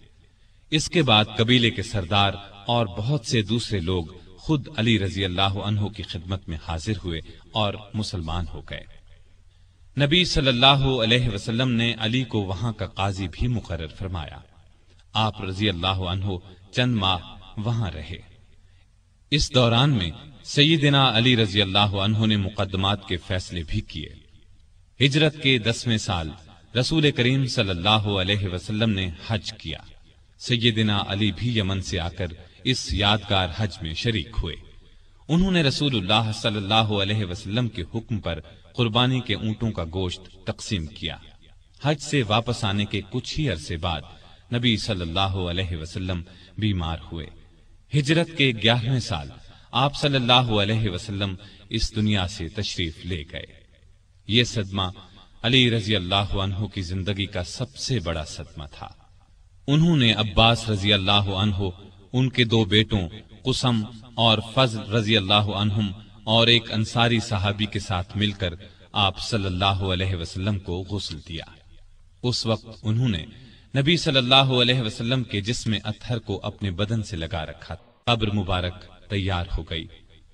اس کے بعد قبیلے کے سردار اور بہت سے دوسرے لوگ خود علی رضی اللہ عنہ کی خدمت میں حاضر ہوئے اور مسلمان ہو گئے۔ نبی صلی اللہ علیہ وسلم نے علی کو وہاں کا قاضی بھی مقرر فرمایا۔ آپ رضی اللہ عنہ چند ماہ وہاں رہے۔ اس دوران میں سیدنا علی رضی اللہ عنہ نے مقدمات کے فیصلے بھی کیے۔ ہجرت کے دسویں سال رسول کریم صلی اللہ علیہ وسلم نے حج کیا۔ سیدنا علی بھی یمن سے آ کر اس یادگار حج میں شریک ہوئے۔ انہوں نے رسول اللہ صلی اللہ علیہ وسلم کے حکم پر قربانی کے اونٹوں کا گوشت تقسیم کیا۔ حج سے واپس آنے کے کچھ ہی عرصے بعد نبی صلی اللہ علیہ وسلم بیمار ہوئے۔ ہجرت کے گیارہویں سال آپ صلی اللہ علیہ وسلم اس دنیا سے تشریف لے گئے۔ یہ صدمہ علی رضی اللہ عنہ کی زندگی کا سب سے بڑا صدمہ تھا۔ انہوں نے عباس رضی اللہ عنہ، ان کے دو بیٹوں قسم اور فضل رضی اللہ عنہم اور ایک انصاری صحابی کے ساتھ مل کر آپ صلی اللہ علیہ وسلم کو غسل دیا۔ اس وقت انہوں نے نبی صلی اللہ علیہ وسلم کے جسم اتھر کو اپنے بدن سے لگا رکھا۔ قبر مبارک تیار ہو گئی۔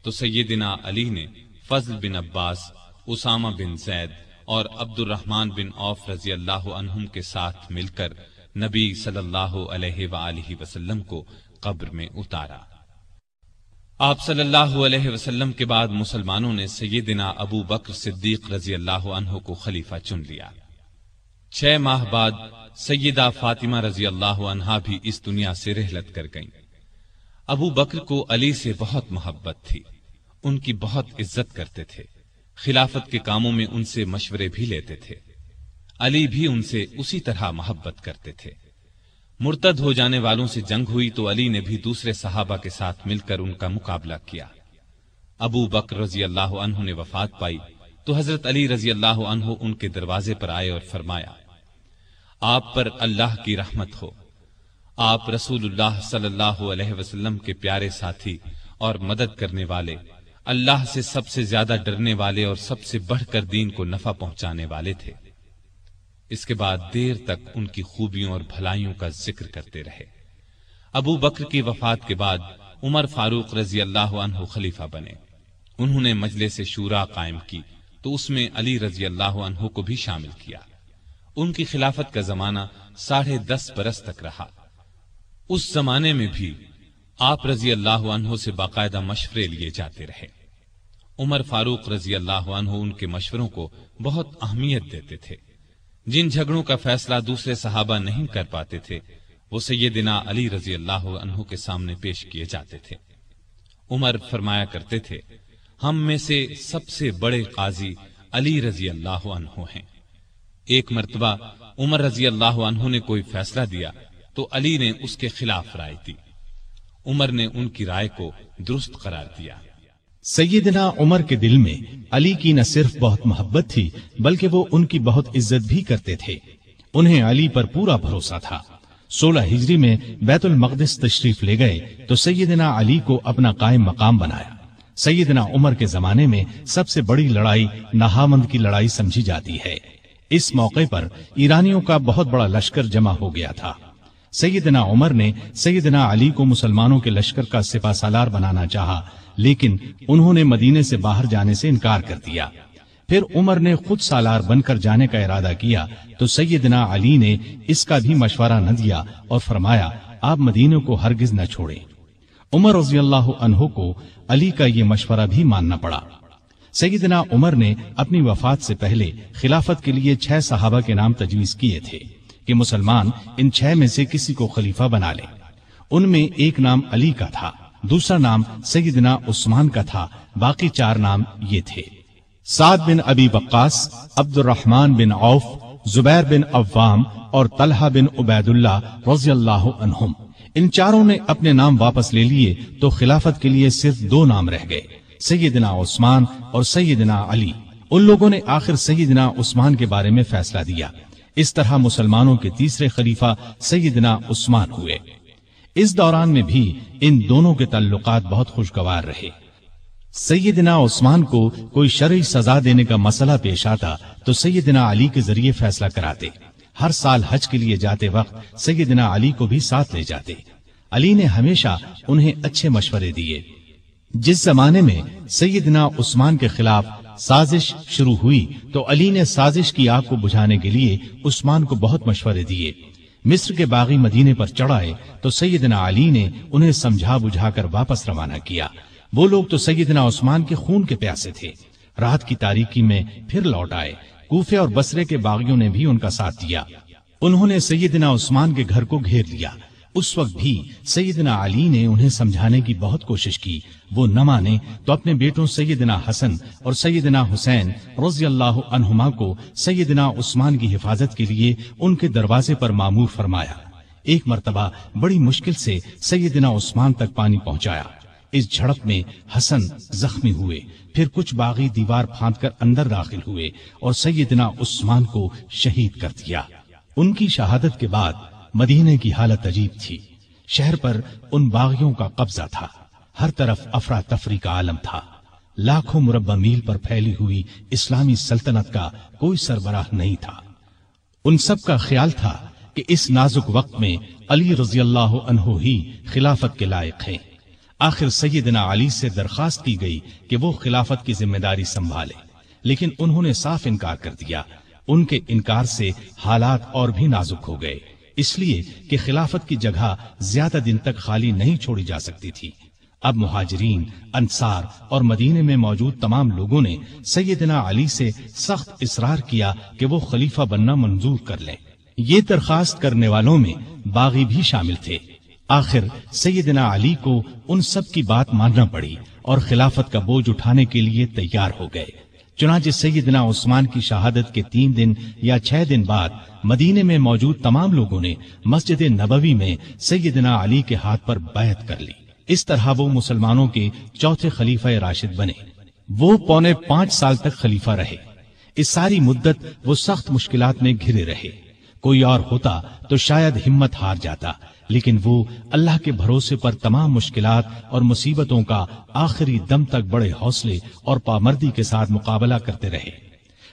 تو سیدنا علی نے فضل بن عباس، اسامہ بن زید اور عبد الرحمن بن عوف رضی اللہ عنہم کے ساتھ مل کر نبی صلی اللہ علیہ وآلہ وسلم کو قبر میں اتارا۔ آپ صلی اللہ علیہ وسلم کے بعد مسلمانوں نے سیدنا ابو بکر صدیق رضی اللہ عنہ کو خلیفہ چن لیا۔ چھ ماہ بعد سیدہ فاطمہ رضی اللہ عنہا بھی اس دنیا سے رحلت کر گئیں۔ ابو بکر کو علی سے بہت محبت تھی۔ ان کی بہت عزت کرتے تھے۔ خلافت کے کاموں میں ان سے مشورے بھی لیتے تھے۔ علی بھی ان سے اسی طرح محبت کرتے تھے۔ مرتد ہو جانے والوں سے جنگ ہوئی تو علی نے بھی دوسرے صحابہ کے ساتھ مل کر ان کا مقابلہ کیا۔ ابو بکر رضی اللہ عنہ نے وفات پائی تو حضرت علی رضی اللہ عنہ ان کے دروازے پر آئے اور فرمایا آپ پر اللہ کی رحمت ہو۔ آپ رسول اللہ صلی اللہ علیہ وسلم کے پیارے ساتھی اور مدد کرنے والے، اللہ سے سب سے زیادہ ڈرنے والے اور سب سے بڑھ کر دین کو نفع پہنچانے والے تھے۔ اس کے بعد دیر تک ان کی خوبیوں اور بھلائیوں کا ذکر کرتے رہے۔ ابو بکر کی وفات کے بعد عمر فاروق رضی اللہ عنہ خلیفہ بنے۔ انہوں نے مجلس شورا قائم کی، تو اس میں علی رضی اللہ عنہ کو بھی شامل کیا۔ ان کی خلافت کا زمانہ ساڑھے دس برس تک رہا۔ اس زمانے میں بھی آپ رضی اللہ عنہ سے باقاعدہ مشورے لیے جاتے رہے۔ عمر فاروق رضی اللہ عنہ ان کے مشوروں کو بہت اہمیت دیتے تھے۔ جن جھگڑوں کا فیصلہ دوسرے صحابہ نہیں کر پاتے تھے، وہ سیدنا علی رضی اللہ عنہ کے سامنے پیش کیے جاتے تھے۔ عمر فرمایا کرتے تھے، ہم میں سے سب سے بڑے قاضی علی رضی اللہ عنہ ہیں۔ ایک مرتبہ عمر رضی اللہ عنہ نے کوئی فیصلہ دیا تو علی نے اس کے خلاف رائے دی۔ عمر نے ان کی رائے کو درست قرار دیا۔ سیدنا عمر کے دل میں علی کی نہ صرف بہت محبت تھی بلکہ وہ ان کی بہت عزت بھی کرتے تھے۔ انہیں علی پر پورا بھروسہ تھا۔ سولہ ہجری میں بیت المقدس تشریف لے گئے تو سیدنا علی کو اپنا قائم مقام بنایا۔ سیدنا عمر کے زمانے میں سب سے بڑی لڑائی نہامند کی لڑائی سمجھی جاتی ہے۔ اس موقع پر ایرانیوں کا بہت بڑا لشکر جمع ہو گیا تھا۔ سیدنا عمر نے سیدنا علی کو مسلمانوں کے لشکر کا سپا سالار بنانا چاہا، لیکن انہوں نے مدینے سے باہر جانے سے انکار کر دیا۔ پھر عمر نے خود سالار بن کر جانے کا ارادہ کیا، تو سیدنا علی نے اس کا بھی مشورہ نہ دیا اور فرمایا، آپ مدینے کو ہرگز نہ چھوڑیں۔ عمر رضی اللہ عنہ کو علی کا یہ مشورہ بھی ماننا پڑا۔ سیدنا عمر نے اپنی وفات سے پہلے خلافت کے لیے چھ صحابہ کے نام تجویز کیے تھے کہ مسلمان ان چھ میں سے کسی کو خلیفہ بنا لے۔ ان میں ایک نام علی کا تھا، دوسرا نام سیدنا عثمان کا تھا، باقی چار نام یہ تھے۔ سعد بن ابی وقاص عبد الرحمن بن عوف، زبیر بن عوام اور طلحہ بن عبید اللہ رضی اللہ عنہم۔ ان چاروں نے اپنے نام واپس لے لیے تو خلافت کے لیے صرف دو نام رہ گئے۔ سیدنا عثمان اور سیدنا علی۔ ان لوگوں نے آخر سیدنا عثمان کے بارے میں فیصلہ دیا۔ اس طرح مسلمانوں کے تیسرے خلیفہ سیدنا عثمان ہوئے۔ اس دوران میں بھی ان دونوں کے تعلقات بہت خوشگوار رہے۔ سیدنا عثمان کو کوئی شرعی سزا دینے کا مسئلہ پیش آتا تو سیدنا علی کے ذریعے فیصلہ کراتے۔ ہر سال حج کے لیے جاتے وقت سیدنا علی کو بھی ساتھ لے جاتے۔ علی نے ہمیشہ انہیں اچھے مشورے دیے۔ جس زمانے میں سیدنا عثمان کے خلاف سازش شروع ہوئی، تو علی نے سازش کی آگ کو بجھانے کے لیے عثمان کو بہت مشورے دیے۔ مصر کے باغی مدینے پر چڑھائے، تو سیدنا علی نے انہیں سمجھا بجھا کر واپس روانہ کیا۔ وہ لوگ تو سیدنا عثمان کے خون کے پیاسے تھے۔ رات کی تاریکی میں پھر لوٹ آئے۔ کوفے اور بسرے کے باغیوں نے بھی ان کا ساتھ دیا۔ انہوں نے سیدنا عثمان کے گھر کو گھیر لیا۔ اس وقت بھی سیدنا علی نے انہیں سمجھانے کی بہت کوشش کی۔ وہ نہ مانے تو اپنے بیٹوں سیدنا حسن اور سیدنا حسین رضی اللہ عنہما کو سیدنا عثمان کی حفاظت کے لیے ان کے دروازے پر معمور فرمایا۔ ایک مرتبہ بڑی مشکل سے سیدنا عثمان تک پانی پہنچایا۔ اس جھڑپ میں حسن زخمی ہوئے، پھر کچھ باغی دیوار پھاند کر اندر داخل ہوئے اور سیدنا عثمان کو شہید کر دیا۔ ان کی شہادت کے بعد مدینے کی حالت عجیب تھی۔ شہر پر ان باغیوں کا قبضہ تھا۔ ہر طرف افراتفری کا عالم تھا۔ لاکھوں مربع میل پر پھیلی ہوئی اسلامی سلطنت کا کوئی سربراہ نہیں تھا۔ ان سب کا خیال تھا کہ اس نازک وقت میں علی رضی اللہ عنہ ہی خلافت کے لائق ہیں۔ آخر سیدنا علی سے درخواست کی گئی کہ وہ خلافت کی ذمہ داری سنبھالے، لیکن انہوں نے صاف انکار کر دیا۔ ان کے انکار سے حالات اور بھی نازک ہو گئے، اس لیے کہ خلافت کی جگہ زیادہ دن تک خالی نہیں چھوڑی جا سکتی تھی۔ اب مہاجرین، انصار اور مدینے میں موجود تمام لوگوں نے سیدنا علی سے سخت اصرار کیا کہ وہ خلیفہ بننا منظور کر لیں۔ یہ درخواست کرنے والوں میں باغی بھی شامل تھے۔ آخر سیدنا علی کو ان سب کی بات ماننا پڑی اور خلافت کا بوجھ اٹھانے کے لیے تیار ہو گئے۔ چنانچہ سیدنا عثمان کی شہادت کے تین دن یا چھ دن بعد مدینے میں موجود تمام لوگوں نے مسجد نبوی میں سیدنا علی کے ہاتھ پر بیعت کر لی۔ اس طرح وہ مسلمانوں کے چوتھے خلیفہ راشد بنے۔ وہ پونے پانچ سال تک خلیفہ رہے۔ اس ساری مدت وہ سخت مشکلات میں گھرے رہے۔ کوئی اور ہوتا تو شاید ہمت ہار جاتا، لیکن وہ اللہ کے بھروسے پر تمام مشکلات اور مصیبتوں کا آخری دم تک بڑے حوصلے اور پامردی کے ساتھ مقابلہ کرتے رہے۔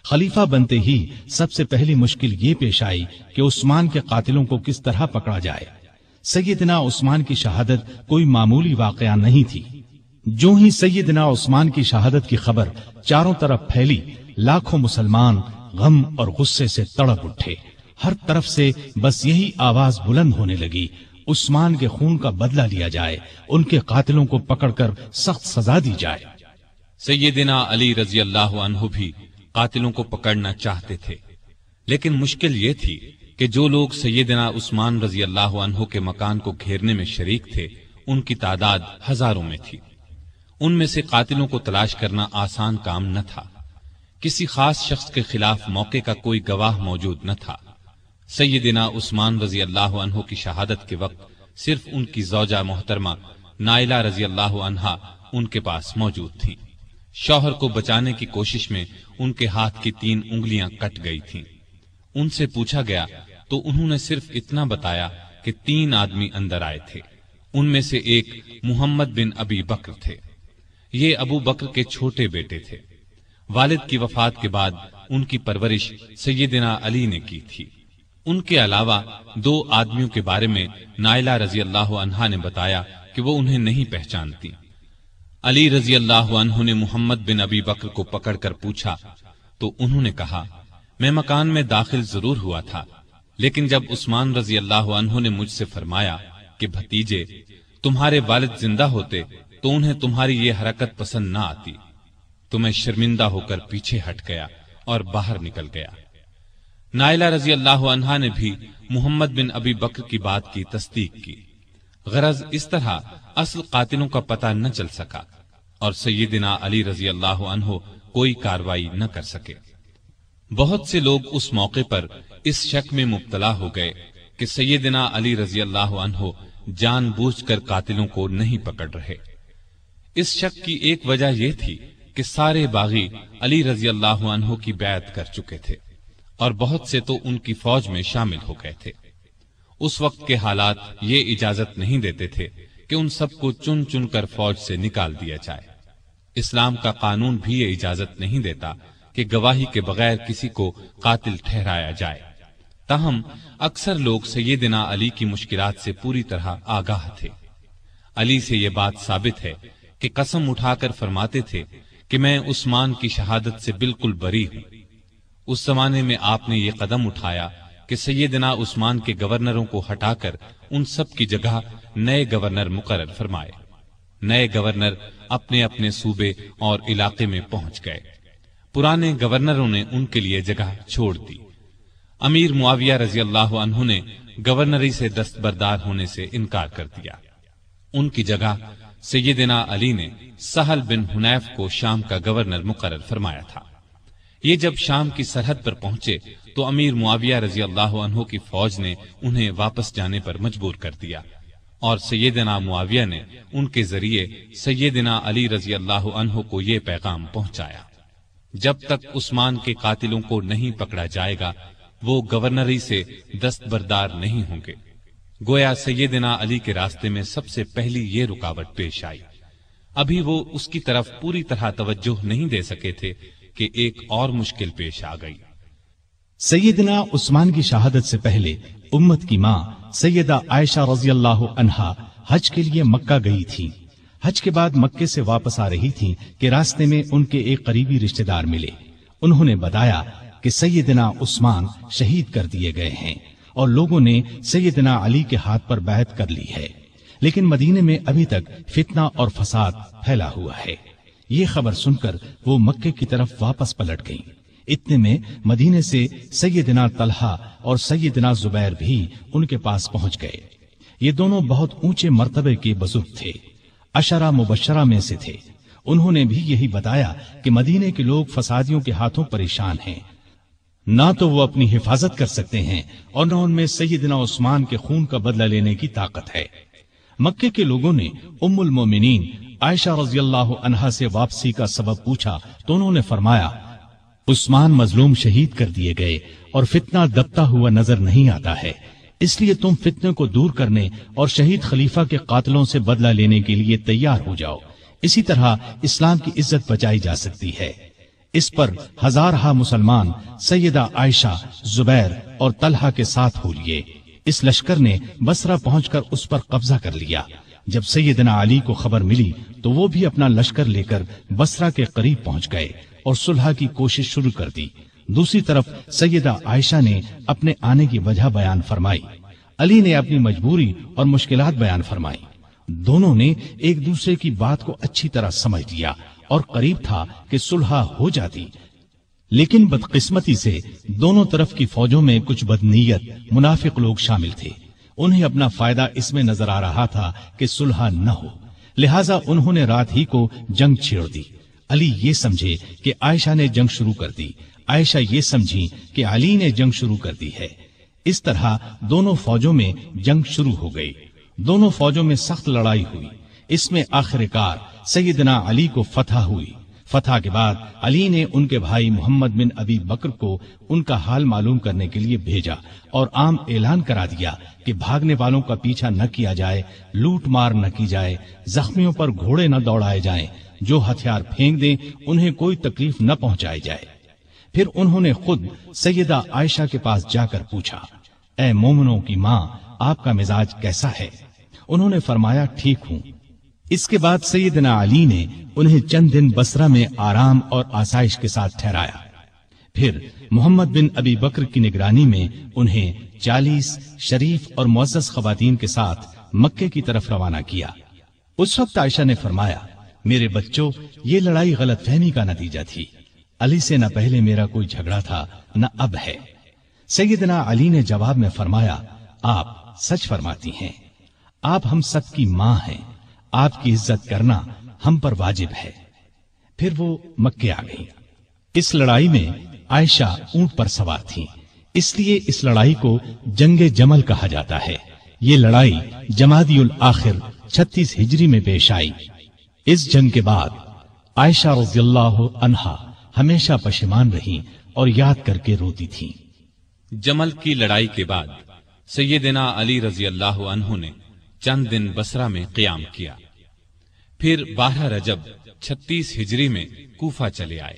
خلیفہ بنتے ہی سب سے پہلی مشکل یہ پیش آئی کہ عثمان کے قاتلوں کو کس طرح پکڑا جائے۔ سیدنا عثمان کی شہادت کوئی معمولی واقعہ نہیں تھی۔ جو ہی سیدنا عثمان کی شہادت کی خبر چاروں طرف پھیلی، لاکھوں مسلمان غم اور غصے سے تڑپ اٹھے۔ ہر طرف سے بس یہی آواز بلند ہونے لگی۔ عثمان کے خون کا بدلہ لیا جائے، ان کے قاتلوں کو پکڑ کر سخت سزا دی جائے۔ سیدنا علی رضی اللہ عنہ بھی قاتلوں کو پکڑنا چاہتے تھے، لیکن مشکل یہ تھی کہ جو لوگ سیدنا عثمان رضی اللہ عنہ کے مکان کو گھیرنے میں شریک تھے، ان کی تعداد ہزاروں میں تھی۔ ان میں سے قاتلوں کو تلاش کرنا آسان کام نہ تھا۔ کسی خاص شخص کے خلاف موقع کا کوئی گواہ موجود نہ تھا۔ سیدنا عثمان رضی اللہ عنہ کی شہادت کے وقت صرف ان کی زوجہ محترمہ نائلہ رضی اللہ عنہا ان کے پاس موجود تھی شوہر کو بچانے کی کوشش میں ان کے ہاتھ کی تین انگلیاں کٹ گئی تھیں۔ ان سے پوچھا گیا تو انہوں نے صرف اتنا بتایا کہ تین آدمی اندر آئے تھے۔ ان میں سے ایک محمد بن ابی بکر تھے۔ یہ ابو بکر کے چھوٹے بیٹے تھے۔ والد کی وفات کے بعد ان کی پرورش سیدنا علی نے کی تھی۔ ان کے علاوہ دو آدمیوں کے بارے میں نائلہ رضی اللہ عنہا نے بتایا کہ وہ انہیں نہیں پہچانتی۔ علی رضی اللہ عنہ نے محمد بن ابی بکر کو پکڑ کر پوچھا تو انہوں نے کہا، میں مکان میں داخل ضرور ہوا تھا۔ لیکن جب عثمان رضی اللہ عنہ نے مجھ سے فرمایا کہ بھتیجے، تمہارے والد زندہ ہوتے تو انہیں تمہاری یہ حرکت پسند نہ آتی۔ تو میں شرمندہ ہو کر پیچھے ہٹ گیا اور باہر نکل گیا۔ نائلہ رضی اللہ عنہا نے بھی محمد بن ابی بکر کی بات کی تصدیق کی۔ غرض اس طرح اصل قاتلوں کا پتہ نہ چل سکا اور سیدنا علی رضی اللہ عنہ کوئی کاروائی نہ کر سکے۔ بہت سے لوگ اس موقع پر اس شک میں مبتلا ہو گئے کہ سیدنا علی رضی اللہ عنہ جان بوجھ کر قاتلوں کو نہیں پکڑ رہے۔ اس شک کی ایک وجہ یہ تھی کہ سارے باغی علی رضی اللہ عنہ کی بیعت کر چکے تھے اور بہت سے تو ان کی فوج میں شامل ہو گئے تھے۔ اس وقت کے حالات یہ اجازت نہیں دیتے تھے کہ ان سب کو چن چن کر فوج سے نکال دیا جائے۔ اسلام کا قانون بھی یہ اجازت نہیں دیتا کہ گواہی کے بغیر کسی کو قاتل ٹھہرایا جائے۔ تاہم، اکثر لوگ سیدنا علی کی مشکلات سے پوری طرح آگاہ تھے۔ علی سے یہ بات ثابت ہے کہ قسم اٹھا کر فرماتے تھے کہ میں عثمان کی شہادت سے بالکل بری ہوں۔ اس زمانے میں آپ نے یہ قدم اٹھایا کہ سیدنا عثمان کے گورنروں کو ہٹا کر ان سب کی جگہ نئے گورنر مقرر فرمائے۔ نئے گورنر اپنے اپنے صوبے اور علاقے میں پہنچ گئے۔ پرانے گورنروں نے ان کے لیے جگہ چھوڑ دی۔ امیر معاویہ رضی اللہ عنہ نے گورنری سے دستبردار ہونے سے انکار کر دیا۔ ان کی جگہ سیدنا علی نے سہل بن حنیف کو شام کا گورنر مقرر فرمایا تھا۔ یہ جب شام کی سرحد پر پہنچے تو امیر معاویہ رضی اللہ عنہ کی فوج نے انہیں واپس جانے پر مجبور کر دیا اور سیدنا معاویہ نے ان کے ذریعے سیدنا علی رضی اللہ عنہ کو یہ پیغام پہنچایا۔ جب تک عثمان کے قاتلوں کو نہیں پکڑا جائے گا وہ گورنری سے دستبردار نہیں ہوں گے۔ گویا سیدنا علی کے راستے میں سب سے پہلی یہ رکاوٹ پیش آئی۔ ابھی وہ اس کی طرف پوری طرح توجہ نہیں دے سکے تھے کہ ایک اور مشکل پیش آ گئی۔ سیدنا عثمان کی شہادت سے پہلے امت کی ماں سیدہ عائشہ رضی اللہ عنہا حج کے لیے مکہ گئی تھی حج کے بعد مکے سے واپس آ رہی تھی کہ راستے میں ان کے ایک قریبی رشتہ دار ملے۔ انہوں نے بتایا کہ سیدنا عثمان شہید کر دیے گئے ہیں اور لوگوں نے سیدنا علی کے ہاتھ پر بیعت کر لی ہے۔ لیکن مدینے میں ابھی تک فتنہ اور فساد پھیلا ہوا ہے۔ یہ خبر سن کر وہ مکے کی طرف واپس پلٹ گئی اتنے میں مدینے سے سیدنا طلحہ اور سیدنا زبیر بھی ان کے پاس پہنچ گئے۔ یہ دونوں بہت اونچے مرتبے کے بزرگ تھے۔ اشرا مبشرہ میں سے تھے۔ انہوں نے بھی یہی بتایا کہ مدینے کے لوگ فسادیوں کے ہاتھوں پریشان ہیں۔ نہ تو وہ اپنی حفاظت کر سکتے ہیں اور نہ ان میں سیدنا عثمان کے خون کا بدلہ لینے کی طاقت ہے۔ مکے کے لوگوں نے ام المومنین عائشہ رضی اللہ عنہا سے واپسی کا سبب پوچھا تو انہوں نے فرمایا، عثمان مظلوم شہید کر دیے گئے اور فتنہ دبتا ہوا نظر نہیں آتا ہے۔ اس لیے تم فتنے کو دور کرنے اور شہید خلیفہ کے قاتلوں سے بدلہ لینے کے لیے تیار ہو جاؤ۔ اسی طرح اسلام کی عزت بچائی جا سکتی ہے۔ اس پر ہزارہ مسلمان سیدہ عائشہ، زبیر اور طلحہ کے ساتھ ہو لیے۔ اس لشکر نے بسرا پہنچ کر اس پر قبضہ کر لیا۔ جب سیدنا علی کو خبر ملی تو وہ بھی اپنا لشکر لے کر بسرا کے قریب پہنچ گئے اور صلح کی کوشش شروع کر دی۔ دوسری طرف سیدہ عائشہ نے اپنے آنے کی وجہ بیان فرمائی۔ علی نے اپنی مجبوری اور مشکلات بیان فرمائی۔ دونوں نے ایک دوسرے کی بات کو اچھی طرح سمجھ لیا۔ اور قریب تھا کہ صلح ہو جاتی۔ لیکن بدقسمتی سے دونوں طرف کی فوجوں میں کچھ بدنیت منافق لوگ شامل تھے۔ انہیں اپنا فائدہ اس میں نظر آ رہا تھا کہ صلح نہ ہو۔ لہٰذا انہوں نے رات ہی کو جنگ چھیڑ دی۔ علی یہ سمجھے کہ عائشہ نے جنگ شروع کر دی۔ عائشہ یہ سمجھی کہ علی نے جنگ شروع کر دی ہے۔ اس طرح دونوں فوجوں میں جنگ شروع ہو گئی۔ دونوں فوجوں میں سخت لڑائی ہوئی۔ اس میں آخر کار سیدنا علی کو فتح ہوئی۔ فتح کے بعد علی نے ان کے بھائی محمد بن ابی بکر کو ان کا حال معلوم کرنے کے لیے بھیجا اور عام اعلان کرا دیا کہ بھاگنے والوں کا پیچھا نہ کیا جائے، لوٹ مار نہ کی جائے، زخمیوں پر گھوڑے نہ دوڑائے جائیں، جو ہتھیار پھینک دیں، انہیں کوئی تکلیف نہ پہنچائی جائے۔ پھر انہوں نے خود سیدہ عائشہ کے پاس جا کر پوچھا، اے مومنوں کی ماں، آپ کا مزاج کیسا ہے؟ انہوں نے فرمایا، ٹھیک ہوں۔ اس کے بعد سیدنا علی نے انہیں چند دن بسرا میں آرام اور آسائش کے ساتھ ٹھہرایا۔ پھر محمد بن ابی بکر کی نگرانی میں انہیں چالیس شریف اور معزز خواتین کے ساتھ مکے کی طرف روانہ کیا۔ اس وقت عائشہ نے فرمایا، میرے بچوں، یہ لڑائی غلط فہمی کا نتیجہ تھی۔ علی سے نہ پہلے میرا کوئی جھگڑا تھا، نہ اب ہے۔ سیدنا علی نے جواب میں فرمایا، آپ سچ فرماتی ہیں۔ آپ ہم سب کی ماں ہیں۔ آپ کی عزت کرنا ہم پر واجب ہے۔ پھر وہ مکے آ گئی اس لڑائی میں عائشہ اونٹ پر سوار تھی اس لیے اس لڑائی کو جنگ جمل کہا جاتا ہے۔ یہ لڑائی جمادی الآخر چھتیس ہجری میں پیش آئی۔ اس جنگ کے بعد عائشہ رضی اللہ عنہا ہمیشہ پشمان رہی اور یاد کر کے روتی تھی جمل کی لڑائی کے بعد سیدنا علی رضی اللہ عنہ نے چند دن بسرا میں قیام کیا۔ پھر بارہ رجب چھتیس ہجری میں کوفہ چلے آئے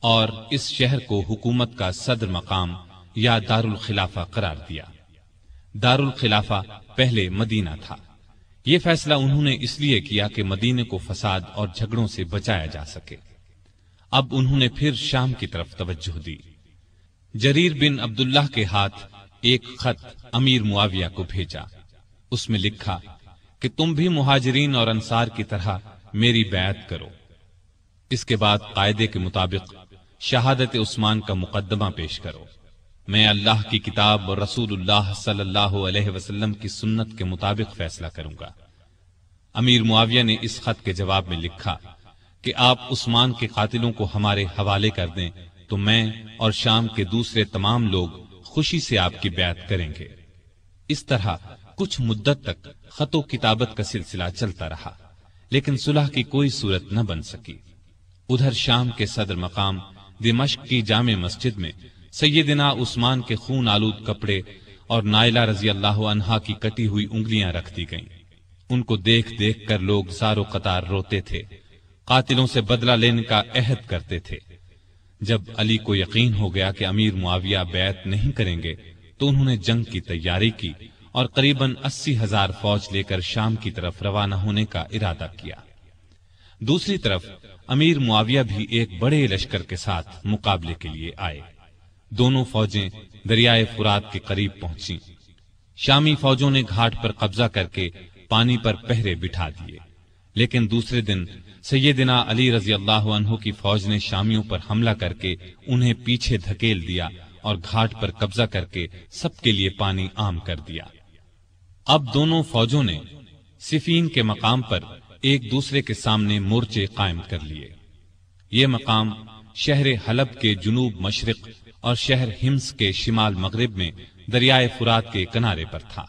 اور اس شہر کو حکومت کا صدر مقام یا دار الخلافہ قرار دیا۔ دار الخلافہ پہلے مدینہ تھا۔ یہ فیصلہ انہوں نے اس لیے کیا کہ مدینے کو فساد اور جھگڑوں سے بچایا جا سکے۔ اب انہوں نے پھر شام کی طرف توجہ دی۔ جریر بن عبداللہ کے ہاتھ ایک خط امیر معاویہ کو بھیجا۔ اس میں لکھا کہ تم بھی مہاجرین اور انصار کی طرح میری بیعت کرو۔ اس کے بعد قاعدے کے مطابق شہادت عثمان کا مقدمہ پیش کرو۔ میں اللہ کی کتاب اور رسول اللہ صلی اللہ علیہ وسلم کی سنت کے مطابق فیصلہ کروں گا۔ امیر معاویہ نے اس خط کے جواب میں لکھا کہ آپ عثمان کے قاتلوں کو ہمارے حوالے کر دیں تو میں اور شام کے دوسرے تمام لوگ خوشی سے آپ کی بیعت کریں گے۔ اس طرح کچھ مدت تک خط و کتابت کا سلسلہ چلتا رہا، لیکن صلح کی کوئی صورت نہ بن سکی۔ ادھر شام کے صدر مقام دمشق کی جامع مسجد میں سیدنا عثمان کے خون آلود کپڑے اور نائلہ رضی اللہ عنہا کی کٹی ہوئی انگلیاں رکھ دی گئیں۔ ان کو دیکھ دیکھ کر لوگ زارو قطار روتے تھے، قاتلوں سے بدلہ لینے کا عہد کرتے تھے۔ جب علی کو یقین ہو گیا کہ امیر معاویہ بیعت نہیں کریں گے، تو انہوں نے جنگ کی تیاری کی۔ اور قریب اسی ہزار فوج لے کر شام کی طرف روانہ ہونے کا ارادہ کیا۔ دوسری طرف، امیر معاویہ بھی ایک بڑے لشکر کے ساتھ مقابلے کے لیے آئے۔ دونوں فوجیں دریائے فرات کے قریب پہنچی شامی فوجوں نے گھاٹ پر قبضہ کر کے پانی پر پہرے بٹھا دیے۔ لیکن دوسرے دن، سیدنا علی رضی اللہ عنہ کی فوج نے شامیوں پر حملہ کر کے انہیں پیچھے دھکیل دیا اور گھاٹ پر قبضہ کر کے سب کے لیے پانی عام کر دیا۔ اب دونوں فوجوں نے صفین کے مقام پر ایک دوسرے کے سامنے مورچے قائم کر لیے۔ یہ مقام شہر حلب کے جنوب مشرق اور شہر ہمس کے شمال مغرب میں دریائے فرات کے کنارے پر تھا۔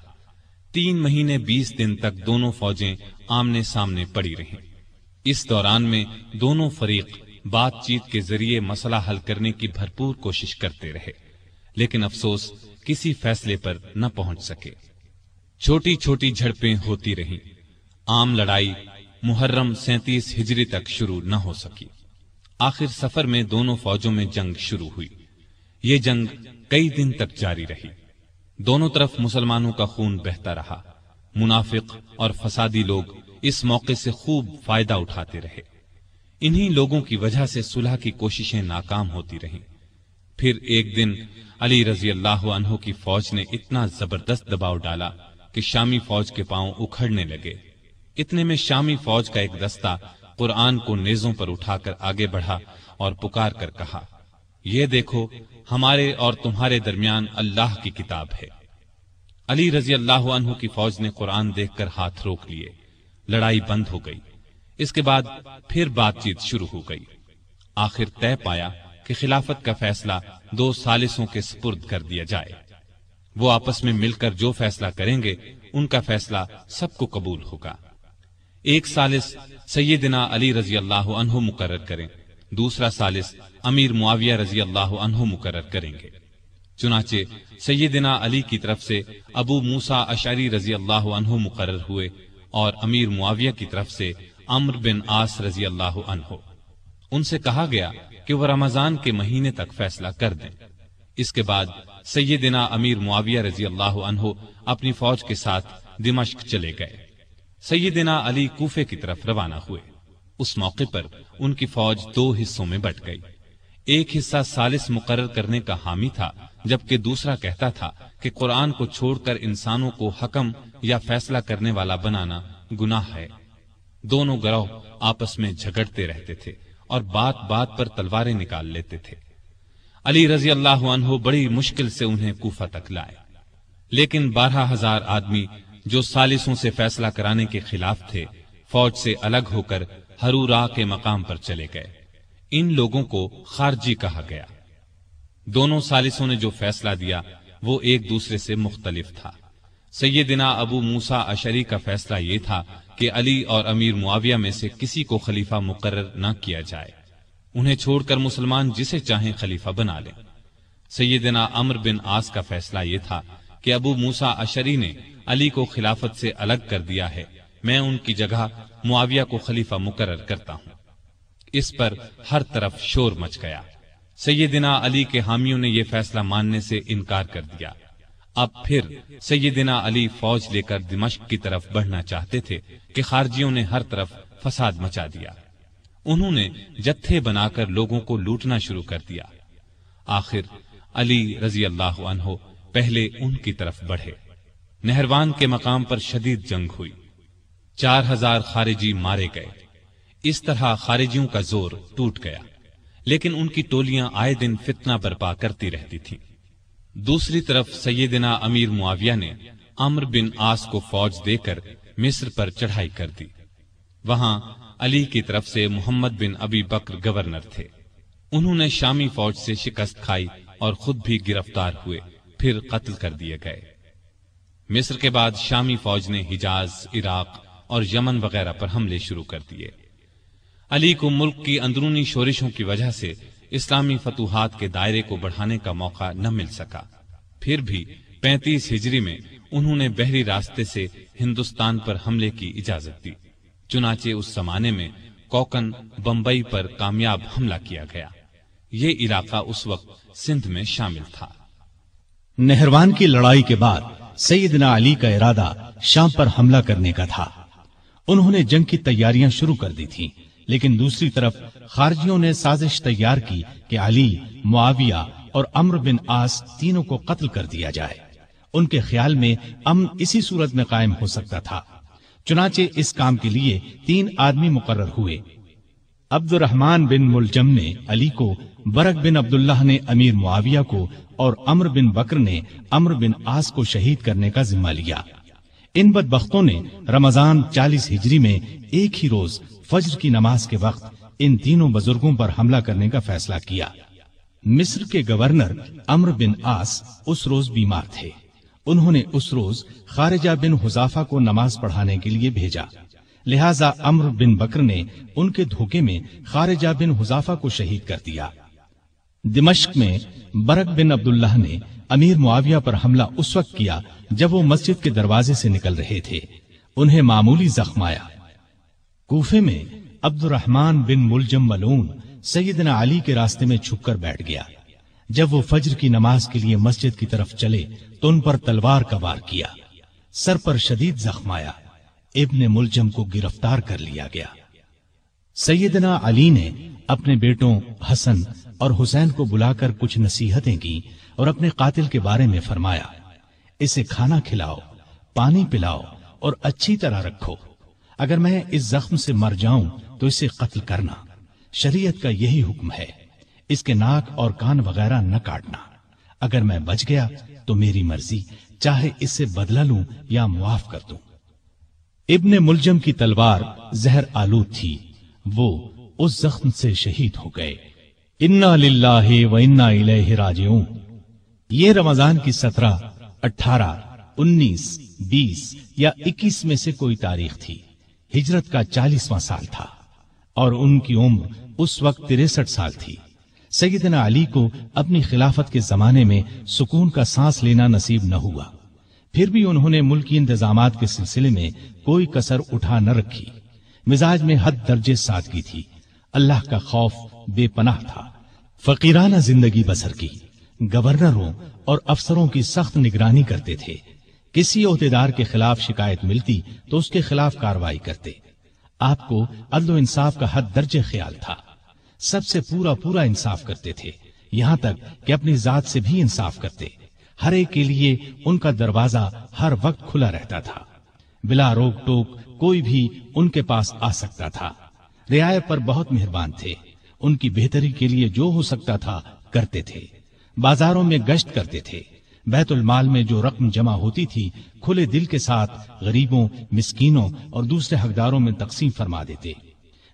تین مہینے بیس دن تک دونوں فوجیں آمنے سامنے پڑی رہیں۔ اس دوران میں دونوں فریق بات چیت کے ذریعے مسئلہ حل کرنے کی بھرپور کوشش کرتے رہے، لیکن افسوس کسی فیصلے پر نہ پہنچ سکے۔ چھوٹی چھوٹی جھڑپیں ہوتی رہیں۔ عام لڑائی محرم سینتیس ہجری تک شروع نہ ہو سکی۔ آخر سفر میں دونوں فوجوں میں جنگ شروع ہوئی۔ یہ جنگ کئی دن تک جاری رہی۔ دونوں طرف مسلمانوں کا خون بہتا رہا۔ منافق اور فسادی لوگ اس موقع سے خوب فائدہ اٹھاتے رہے۔ انہی لوگوں کی وجہ سے صلح کی کوششیں ناکام ہوتی رہیں۔ پھر ایک دن علی رضی اللہ عنہ کی فوج نے اتنا زبردست دباؤ ڈالا۔ کہ شامی فوج کے پاؤں اکھڑنے لگے۔ اتنے میں شامی فوج کا ایک دستہ قرآن کو نیزوں پر اٹھا کر آگے بڑھا اور پکار کر کہا، یہ دیکھو، ہمارے اور تمہارے درمیان اللہ کی کتاب ہے۔ علی رضی اللہ عنہ کی فوج نے قرآن دیکھ کر ہاتھ روک لیے۔ لڑائی بند ہو گئی۔ اس کے بعد پھر بات چیت شروع ہو گئی۔ آخر طے پایا کہ خلافت کا فیصلہ دو سالسوں کے سپرد کر دیا جائے۔ وہ آپس میں مل کر جو فیصلہ کریں گے، ان کا فیصلہ سب کو قبول ہوگا۔ ایک سالس سیدنا علی رضی اللہ عنہ مقرر کریں۔ دوسرا سالس امیر معاویہ رضی اللہ عنہ مقرر کریں گے۔ چنانچہ سیدنا علی کی طرف سے ابو موسا اشاری رضی اللہ عنہ مقرر ہوئے اور امیر معاویہ کی طرف سے امر بن آس رضی اللہ عنہ۔ ان سے کہا گیا کہ وہ رمضان کے مہینے تک فیصلہ کر دیں۔ اس کے بعد سیدنا امیر معاویہ رضی اللہ عنہ اپنی فوج کے ساتھ دمشق چلے گئے۔ سیدنا علی کوفے کی طرف روانہ ہوئے۔ اس موقع پر ان کی فوج دو حصوں میں بٹ گئی۔ ایک حصہ سالس مقرر کرنے کا حامی تھا، جبکہ دوسرا کہتا تھا کہ قرآن کو چھوڑ کر انسانوں کو حکم یا فیصلہ کرنے والا بنانا گناہ ہے۔ دونوں گروہ آپس میں جھگڑتے رہتے تھے اور بات بات پر تلواریں نکال لیتے تھے۔ علی رضی اللہ عنہ بڑی مشکل سے انہیں کوفہ تک لائے۔ لیکن بارہ ہزار آدمی جو سالسوں سے فیصلہ کرانے کے خلاف تھے، فوج سے الگ ہو کر ہرورا کے مقام پر چلے گئے۔ ان لوگوں کو خارجی کہا گیا۔ دونوں سالسوں نے جو فیصلہ دیا، وہ ایک دوسرے سے مختلف تھا۔ سیدنا ابو موسا اشری کا فیصلہ یہ تھا کہ علی اور امیر معاویہ میں سے کسی کو خلیفہ مقرر نہ کیا جائے۔ انہیں چھوڑ کر مسلمان جسے چاہیں خلیفہ بنا لیں۔ سیدنا امر بن آس کا فیصلہ یہ تھا کہ ابو موسا اشری نے علی کو خلافت سے الگ کر دیا ہے۔ میں ان کی جگہ معاویہ کو خلیفہ مقرر کرتا ہوں۔ اس پر ہر طرف شور مچ گیا۔ سیدنا علی کے حامیوں نے یہ فیصلہ ماننے سے انکار کر دیا۔ اب پھر سیدنا علی فوج لے کر دمشق کی طرف بڑھنا چاہتے تھے کہ خارجیوں نے ہر طرف فساد مچا دیا۔ انہوں نے جتھے بنا کر لوگوں کو لوٹنا شروع کر دیا۔ آخر علی رضی اللہ عنہ پہلے ان کی طرف بڑھے۔ نہروان کے مقام پر شدید جنگ ہوئی۔ چار ہزار خارجی مارے گئے۔ اس طرح خارجیوں کا زور ٹوٹ گیا۔ لیکن ان کی ٹولیاں آئے دن فتنہ برپا کرتی رہتی تھیں۔ دوسری طرف سیدنا امیر معاویہ نے امر بن آس کو فوج دے کر مصر پر چڑھائی کر دی۔ وہاں علی کی طرف سے محمد بن ابی بکر گورنر تھے۔ انہوں نے شامی فوج سے شکست کھائی اور خود بھی گرفتار ہوئے، پھر قتل کر دیے گئے۔ مصر کے بعد شامی فوج نے حجاز، عراق اور یمن وغیرہ پر حملے شروع کر دیے۔ علی کو ملک کی اندرونی شورشوں کی وجہ سے اسلامی فتوحات کے دائرے کو بڑھانے کا موقع نہ مل سکا۔ پھر بھی پینتیس ہجری میں انہوں نے بحری راستے سے ہندوستان پر حملے کی اجازت دی۔ چنانچہ اس زمانے میں کوکن بمبئی پر کامیاب حملہ کیا گیا۔ یہ علاقہ اس وقت سندھ میں شامل تھا۔ نہروان کی لڑائی کے بعد سیدنا علی کا ارادہ شام پر حملہ کرنے کا تھا۔ انہوں نے جنگ کی تیاریاں شروع کر دی تھیں، لیکن دوسری طرف خارجیوں نے سازش تیار کی کہ علی، معاویہ اور امر بن آس تینوں کو قتل کر دیا جائے۔ ان کے خیال میں امن اسی صورت میں قائم ہو سکتا تھا۔ چنانچہ اس کام کے لیے تین آدمی مقرر ہوئے۔ عبد الرحمان بن ملجم نے علی کو، برق بن عبداللہ نے امیر معاویہ کو اور امر بن بکر نے امر بن آس کو شہید کرنے کا ذمہ لیا۔ ان بدبختوں نے رمضان چالیس ہجری میں ایک ہی روز فجر کی نماز کے وقت ان تینوں بزرگوں پر حملہ کرنے کا فیصلہ کیا۔ مصر کے گورنر امر بن آس اس روز بیمار تھے۔ انہوں نے اس روز خارجہ بن حذافہ کو نماز پڑھانے کے لیے بھیجا۔ لہذا امر بن بکر نے ان کے دھوکے میں خارجہ بن حذافہ کو شہید کر دیا۔ دمشق میں برق بن عبداللہ نے امیر معاویہ پر حملہ اس وقت کیا جب وہ مسجد کے دروازے سے نکل رہے تھے۔ انہیں معمولی زخم آیا۔ کوفے میں عبد الرحمان بن ملجم ملون سیدنا علی کے راستے میں چھپ کر بیٹھ گیا۔ جب وہ فجر کی نماز کے لیے مسجد کی طرف چلے تو ان پر تلوار کا وار کیا۔ سر پر شدید زخم آیا۔ ابن ملجم کو گرفتار کر لیا گیا۔ سیدنا علی نے اپنے بیٹوں حسن اور حسین کو بلا کر کچھ نصیحتیں کی اور اپنے قاتل کے بارے میں فرمایا۔ اسے کھانا کھلاؤ، پانی پلاؤ اور اچھی طرح رکھو۔ اگر میں اس زخم سے مر جاؤں تو اسے قتل کرنا۔ شریعت کا یہی حکم ہے۔ اس کے ناک اور کان وغیرہ نہ کاٹنا۔ اگر میں بچ گیا تو میری مرضی، چاہے اس سے بدلا لوں یا معاف کر دوں۔ ابن ملجم کی تلوار زہر آلود تھی۔ وہ اس زخم سے شہید ہو گئے۔ انا للہ و انا الیہ راجعون۔ یہ رمضان کی سترہ، اٹھارہ، انیس، بیس یا اکیس میں سے کوئی تاریخ تھی۔ ہجرت کا چالیسواں سال تھا اور ان کی عمر اس وقت تریسٹھ سال تھی۔ سیدنا علی کو اپنی خلافت کے زمانے میں سکون کا سانس لینا نصیب نہ ہوا۔ پھر بھی انہوں نے ملکی انتظامات کے سلسلے میں کوئی کسر اٹھا نہ رکھی۔ مزاج میں حد درجے سادگی تھی۔ اللہ کا خوف بے پناہ تھا۔ فقیرانہ زندگی بسر کی۔ گورنروں اور افسروں کی سخت نگرانی کرتے تھے۔ کسی عہدیدار کے خلاف شکایت ملتی تو اس کے خلاف کاروائی کرتے۔ آپ کو عدل و انصاف کا حد درج خیال تھا۔ سب سے پورا پورا انصاف کرتے تھے۔ یہاں تک کہ اپنی ذات سے بھی انصاف کرتے۔ ہر ایک کے لیے ان کا دروازہ ہر وقت کھلا رہتا تھا۔ بلا روک ٹوک کوئی بھی ان کے پاس آ سکتا تھا۔ رعایت پر بہت مہربان تھے۔ ان کی بہتری کے لیے جو ہو سکتا تھا کرتے تھے۔ بازاروں میں گشت کرتے تھے۔ بیت المال میں جو رقم جمع ہوتی تھی، کھلے دل کے ساتھ غریبوں، مسکینوں اور دوسرے حقداروں میں تقسیم فرما دیتے۔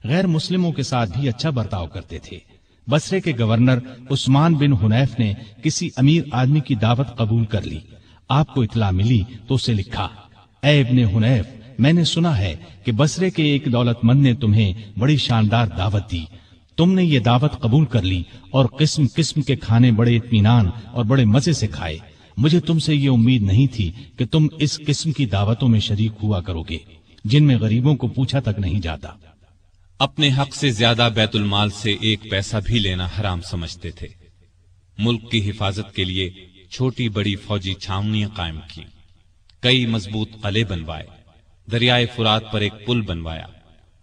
غیر مسلموں کے ساتھ بھی اچھا برتاؤ کرتے تھے۔ بسرے کے گورنر عثمان بن حنیف نے کسی امیر آدمی کی دعوت قبول کر لی۔ آپ کو اطلاع ملی تو اسے لکھا۔ اے ابن حنیف، میں نے سنا ہے کہ بسرے کے ایک دولت مند نے تمہیں بڑی شاندار دعوت دی۔ تم نے یہ دعوت قبول کر لی اور قسم قسم کے کھانے بڑے اطمینان اور بڑے مزے سے کھائے۔ مجھے تم سے یہ امید نہیں تھی کہ تم اس قسم کی دعوتوں میں شریک ہوا کرو گے، جن میں غریبوں کو پوچھا تک نہیں جاتا۔ اپنے حق سے زیادہ بیت المال سے ایک پیسہ بھی لینا حرام سمجھتے تھے۔ ملک کی حفاظت کے لیے چھوٹی بڑی فوجی چھاونیاں قائم کی کئی مضبوط قلعے بنوائے۔ دریائے فرات پر ایک پل بنوایا۔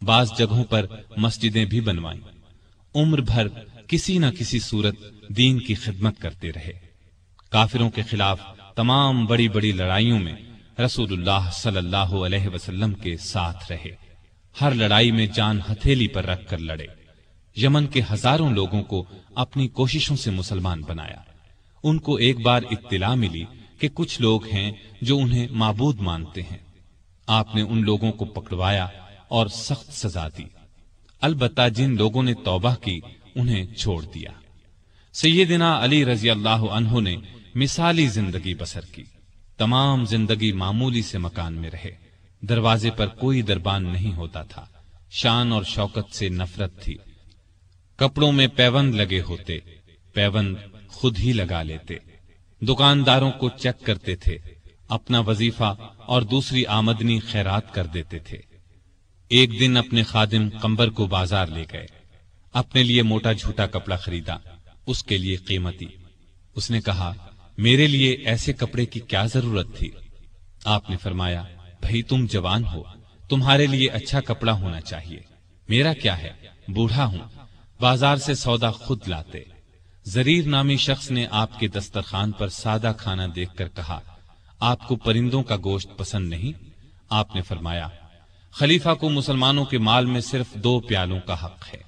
بعض جگہوں پر مسجدیں بھی بنوائیں۔ عمر بھر کسی نہ کسی صورت دین کی خدمت کرتے رہے۔ کافروں کے خلاف تمام بڑی بڑی لڑائیوں میں رسول اللہ صلی اللہ علیہ وسلم کے ساتھ رہے۔ ہر لڑائی میں جان ہتھیلی پر رکھ کر لڑے۔ یمن کے ہزاروں لوگوں کو اپنی کوششوں سے مسلمان بنایا۔ ان کو ایک بار اطلاع ملی کہ کچھ لوگ ہیں جو انہیں معبود مانتے ہیں۔ آپ نے ان لوگوں کو پکڑوایا اور سخت سزا دی۔ البتہ جن لوگوں نے توبہ کی، انہیں چھوڑ دیا۔ سیدنا علی رضی اللہ عنہ نے مثالی زندگی بسر کی۔ تمام زندگی معمولی سے مکان میں رہے۔ دروازے پر کوئی دربان نہیں ہوتا تھا۔ شان اور شوکت سے نفرت تھی۔ کپڑوں میں پیوند لگے ہوتے، پیوند خود ہی لگا لیتے۔ دکانداروں کو چیک کرتے تھے، اپنا وظیفہ اور دوسری آمدنی خیرات کر دیتے تھے۔ ایک دن اپنے خادم کمبر کو بازار لے گئے۔ اپنے لیے موٹا جھوٹا کپڑا خریدا، اس کے لیے قیمتی۔ اس نے کہا، میرے لیے ایسے کپڑے کی کیا ضرورت تھی؟ آپ نے فرمایا بھائی تم جوان ہو، تمہارے لیے اچھا کپڑا ہونا چاہیے۔ میرا کیا ہے؟ بوڑھا ہوں، بازار سے سودا خود لاتے۔ زریر نامی شخص نے آپ کے دسترخوان پر سادہ کھانا دیکھ کر کہا، آپ کو پرندوں کا گوشت پسند نہیں؟ آپ نے فرمایا، خلیفہ کو مسلمانوں کے مال میں صرف دو پیالوں کا حق ہے۔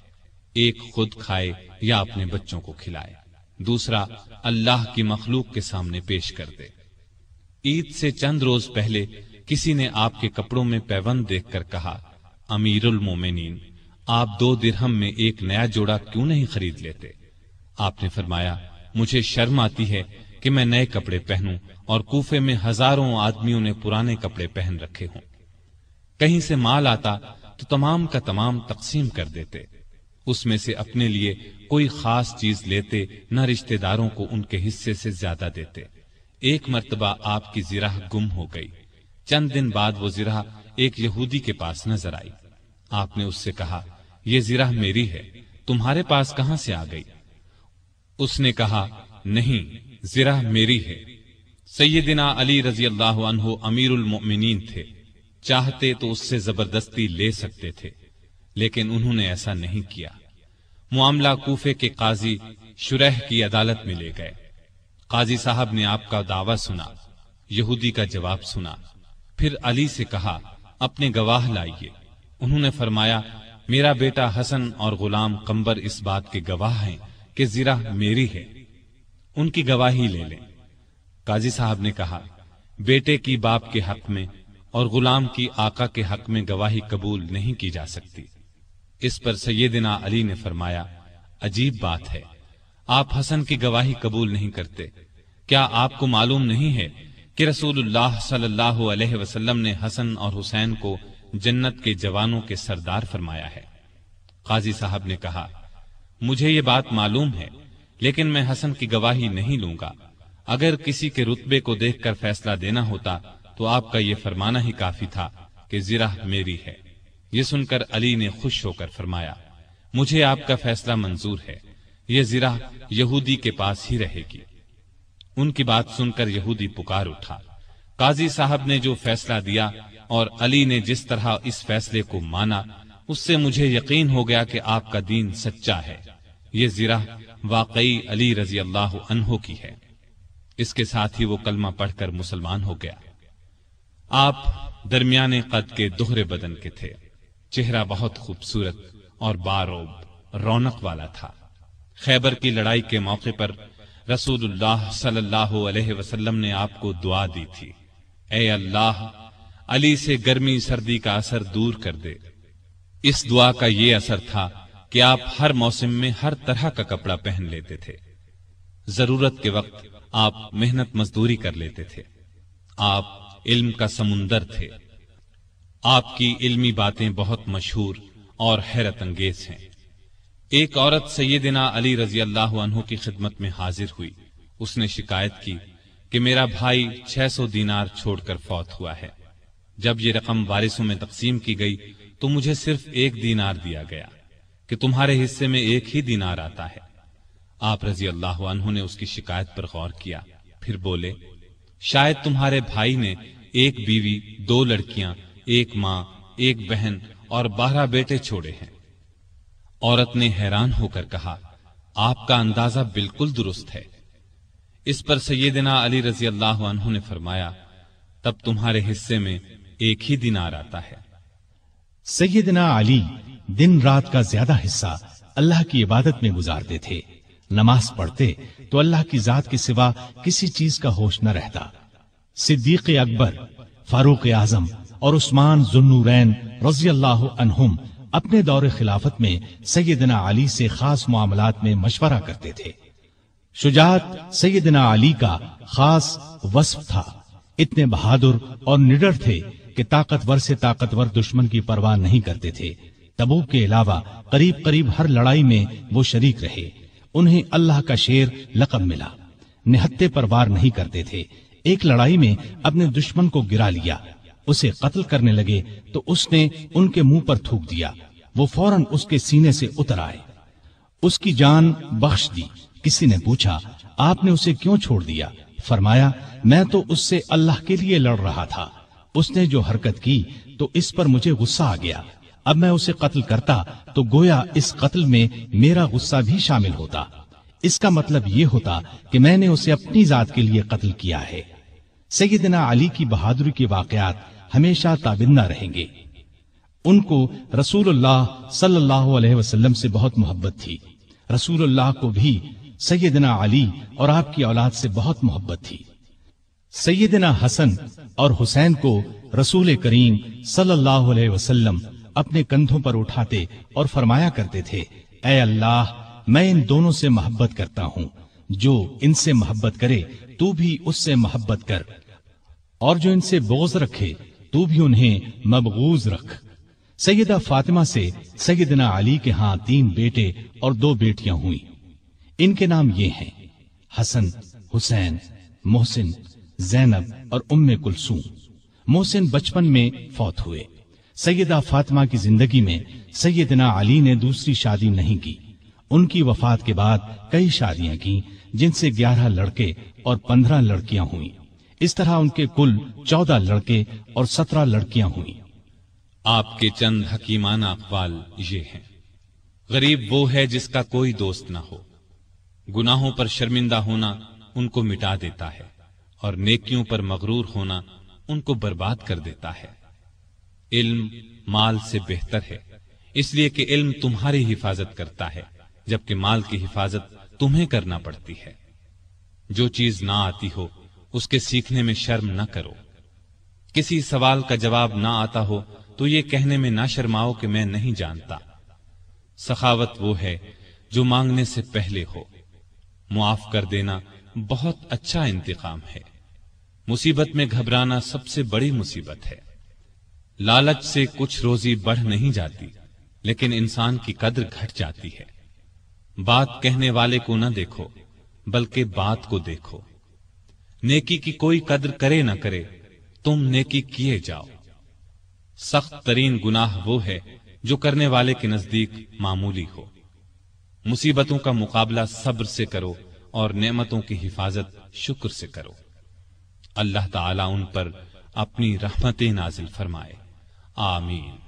ایک خود کھائے یا اپنے بچوں کو کھلائے۔ دوسرا، اللہ کی مخلوق کے سامنے پیش کر دے۔ عید سے چند روز پہلے کسی نے آپ کے کپڑوں میں پیون دیکھ کر کہا، امیر المومنین، آپ دو درہم میں ایک نیا جوڑا کیوں نہیں خرید لیتے؟ آپ نے فرمایا، مجھے شرم آتی ہے کہ میں نئے کپڑے پہنوں اور کوفے میں ہزاروں آدمیوں نے پرانے کپڑے پہن رکھے ہوں۔ کہیں سے مال آتا تو تمام کا تمام تقسیم کر دیتے۔ اس میں سے اپنے لیے کوئی خاص چیز لیتے نہ رشتہ داروں کو ان کے حصے سے زیادہ دیتے۔ ایک مرتبہ آپ کی زرہ گم ہو گئی۔ چند دن بعد وہ زرہ ایک یہودی کے پاس نظر آئی۔ آپ نے اس سے کہا، یہ زرہ میری ہے، تمہارے پاس کہاں سے آ گئی؟ اس نے کہا، نہیں، زرہ میری ہے۔ سیدنا علی رضی اللہ عنہ امیر المؤمنین تھے، چاہتے تو اس سے زبردستی لے سکتے تھے، لیکن انہوں نے ایسا نہیں کیا۔ معاملہ کوفے کے قاضی شرح کی عدالت میں لے گئے۔ قاضی صاحب نے آپ کا دعویٰ سنا، یہودی کا جواب سنا۔ پھر علی سے کہا، اپنے گواہ لائیے۔ انہوں نے فرمایا، میرا بیٹا حسن اور غلام کمبر اس بات کے گواہ ہیں کہ زرہ میری ہے، ان کی گواہی لے لیں۔ قاضی صاحب نے کہا، بیٹے کی باپ کے حق میں اور غلام کی آقا کے حق میں گواہی قبول نہیں کی جا سکتی۔ اس پر سیدنا علی نے فرمایا، عجیب بات ہے، آپ حسن کی گواہی قبول نہیں کرتے۔ کیا آپ کو معلوم نہیں ہے کہ رسول اللہ صلی اللہ علیہ وسلم نے حسن اور حسین کو جنت کے جوانوں کے سردار فرمایا ہے۔ قاضی صاحب نے کہا، مجھے یہ بات معلوم ہے، لیکن میں حسن کی گواہی نہیں لوں گا۔ اگر کسی کے رتبے کو دیکھ کر فیصلہ دینا ہوتا تو آپ کا یہ فرمانا ہی کافی تھا کہ زرہ میری ہے۔ یہ سن کر علی نے خوش ہو کر فرمایا، مجھے آپ کا فیصلہ منظور ہے، یہ زرہ یہودی کے پاس ہی رہے گی۔ ان کی بات سن کر یہودی پکار اٹھا۔ قاضی صاحب نے جو فیصلہ دیا اور علی نے جس طرح اس فیصلے کو مانا، اس سے مجھے یقین ہو گیا کہ آپ کا دین سچا ہے۔ یہ زرہ واقعی علی رضی اللہ عنہ کی ہے۔ اس کے ساتھ ہی وہ کلمہ پڑھ کر مسلمان ہو گیا۔ آپ درمیانے قد کے دوہرے بدن کے تھے۔ چہرہ بہت خوبصورت اور باروب رونق والا تھا۔ خیبر کی لڑائی کے موقع پر رسول اللہ صلی اللہ علیہ وسلم نے آپ کو دعا دی تھی۔ اے اللہ، علی سے گرمی سردی کا اثر دور کر دے۔ اس دعا کا یہ اثر تھا کہ آپ ہر موسم میں ہر طرح کا کپڑا پہن لیتے تھے۔ ضرورت کے وقت آپ محنت مزدوری کر لیتے تھے۔ آپ علم کا سمندر تھے۔ آپ کی علمی باتیں بہت مشہور اور حیرت انگیز ہیں۔ ایک عورت سیدنا علی رضی اللہ عنہ کی خدمت میں حاضر ہوئی۔ اس نے شکایت کی کہ میرا بھائی چھ سو دینار چھوڑ کر فوت ہوا ہے۔ جب یہ رقم وارثوں میں تقسیم کی گئی تو مجھے صرف ایک دینار دیا گیا کہ تمہارے حصے میں ایک ہی دینار آتا ہے۔ آپ رضی اللہ عنہ نے اس کی شکایت پر غور کیا۔ پھر بولے، شاید تمہارے بھائی نے ایک بیوی، دو لڑکیاں، ایک ماں، ایک بہن اور بارہ بیٹے چھوڑے ہیں۔ عورت نے حیران ہو کر کہا، آپ کا اندازہ بالکل درست ہے۔ اس پر سیدنا علی رضی اللہ عنہ نے فرمایا، تب تمہارے حصے میں ایک ہی دینار آتا ہے۔ سیدنا علی دن رات کا زیادہ حصہ اللہ کی عبادت میں گزارتے تھے۔ نماز پڑھتے تو اللہ کی ذات کے سوا کسی چیز کا ہوش نہ رہتا۔ صدیق اکبر، فاروق اعظم اور عثمان ذنورین رضی اللہ عنہم اپنے دور خلافت میں سیدنا علی سے خاص معاملات میں مشورہ کرتے تھے۔ شجاعت سیدنا علی کا خاص وصف تھا۔ اتنے بہادر اور نڈر تھے کہ طاقتور سے طاقتور دشمن کی پرواہ نہیں کرتے تھے۔ تبوک کے علاوہ قریب قریب ہر لڑائی میں وہ شریک رہے۔ انہیں اللہ کا شیر لقب ملا۔ نہتے پر وار نہیں کرتے تھے۔ ایک لڑائی میں اپنے دشمن کو گرا لیا۔ اسے قتل کرنے لگے تو اس نے ان کے منہ پر تھوک دیا۔ وہ فوراً اس کے سینے سے اتر آئے۔ اس کی جان بخش دی۔ کسی نے پوچھا، آپ نے اسے کیوں چھوڑ دیا؟ فرمایا، میں تو اس سے اللہ کے لیے لڑ رہا تھا۔ اس نے جو حرکت کی تو اس پر مجھے غصہ آ گیا۔ اب میں اسے قتل کرتا تو گویا اس قتل میں میرا غصہ بھی شامل ہوتا۔ اس کا مطلب یہ ہوتا کہ میں نے اسے اپنی ذات کے لیے قتل کیا ہے۔ سیدنا علی کی بہادری کے واقعات ہمیشہ تابندہ رہیں گے۔ ان کو رسول اللہ صلی اللہ علیہ وسلم سے بہت محبت تھی۔ رسول اللہ کو بھی سیدنا علی اور آپ کی اولاد سے بہت محبت تھی۔ سیدنا حسن اور حسین کو رسول کریم صلی اللہ علیہ وسلم اپنے کندھوں پر اٹھاتے اور فرمایا کرتے تھے، اے اللہ، میں ان دونوں سے محبت کرتا ہوں۔ جو ان سے محبت کرے، تو بھی اس سے محبت کر۔ اور جو ان سے بغض رکھے تو بھی انہیں مبغوز رکھ۔ سیدہ فاطمہ سے سیدنا علی کے ہاں تین بیٹے اور دو بیٹیاں ہوئی ان کے نام یہ ہیں، حسن، حسین، محسن، زینب اور ام کلسوم محسن بچپن میں فوت ہوئے۔ سیدہ فاطمہ کی زندگی میں سیدنا علی نے دوسری شادی نہیں کی۔ ان کی وفات کے بعد کئی شادیاں کی جن سے گیارہ لڑکے اور پندرہ لڑکیاں ہوئیں۔ اس طرح ان کے کل چودہ لڑکے اور سترہ لڑکیاں ہوئیں۔ آپ کے چند حکیمانہ اقوال یہ ہیں۔ غریب وہ ہے جس کا کوئی دوست نہ ہو۔ گناہوں پر شرمندہ ہونا ان کو مٹا دیتا ہے اور نیکیوں پر مغرور ہونا ان کو برباد کر دیتا ہے۔ علم مال سے بہتر ہے، اس لیے کہ علم تمہاری حفاظت کرتا ہے، جبکہ مال کی حفاظت تمہیں کرنا پڑتی ہے۔ جو چیز نہ آتی ہو اس کے سیکھنے میں شرم نہ کرو۔ کسی سوال کا جواب نہ آتا ہو تو یہ کہنے میں نہ شرماؤ کہ میں نہیں جانتا۔ سخاوت وہ ہے جو مانگنے سے پہلے ہو۔ معاف کر دینا بہت اچھا انتقام ہے۔ مصیبت میں گھبرانا سب سے بڑی مصیبت ہے۔ لالچ سے کچھ روزی بڑھ نہیں جاتی، لیکن انسان کی قدر گھٹ جاتی ہے۔ بات کہنے والے کو نہ دیکھو، بلکہ بات کو دیکھو۔ نیکی کی کوئی قدر کرے نہ کرے، تم نیکی کیے جاؤ۔ سخت ترین گناہ وہ ہے جو کرنے والے کے نزدیک معمولی ہو۔ مصیبتوں کا مقابلہ صبر سے کرو اور نعمتوں کی حفاظت شکر سے کرو۔ اللہ تعالی ان پر اپنی رحمتیں نازل فرمائے۔ آمین۔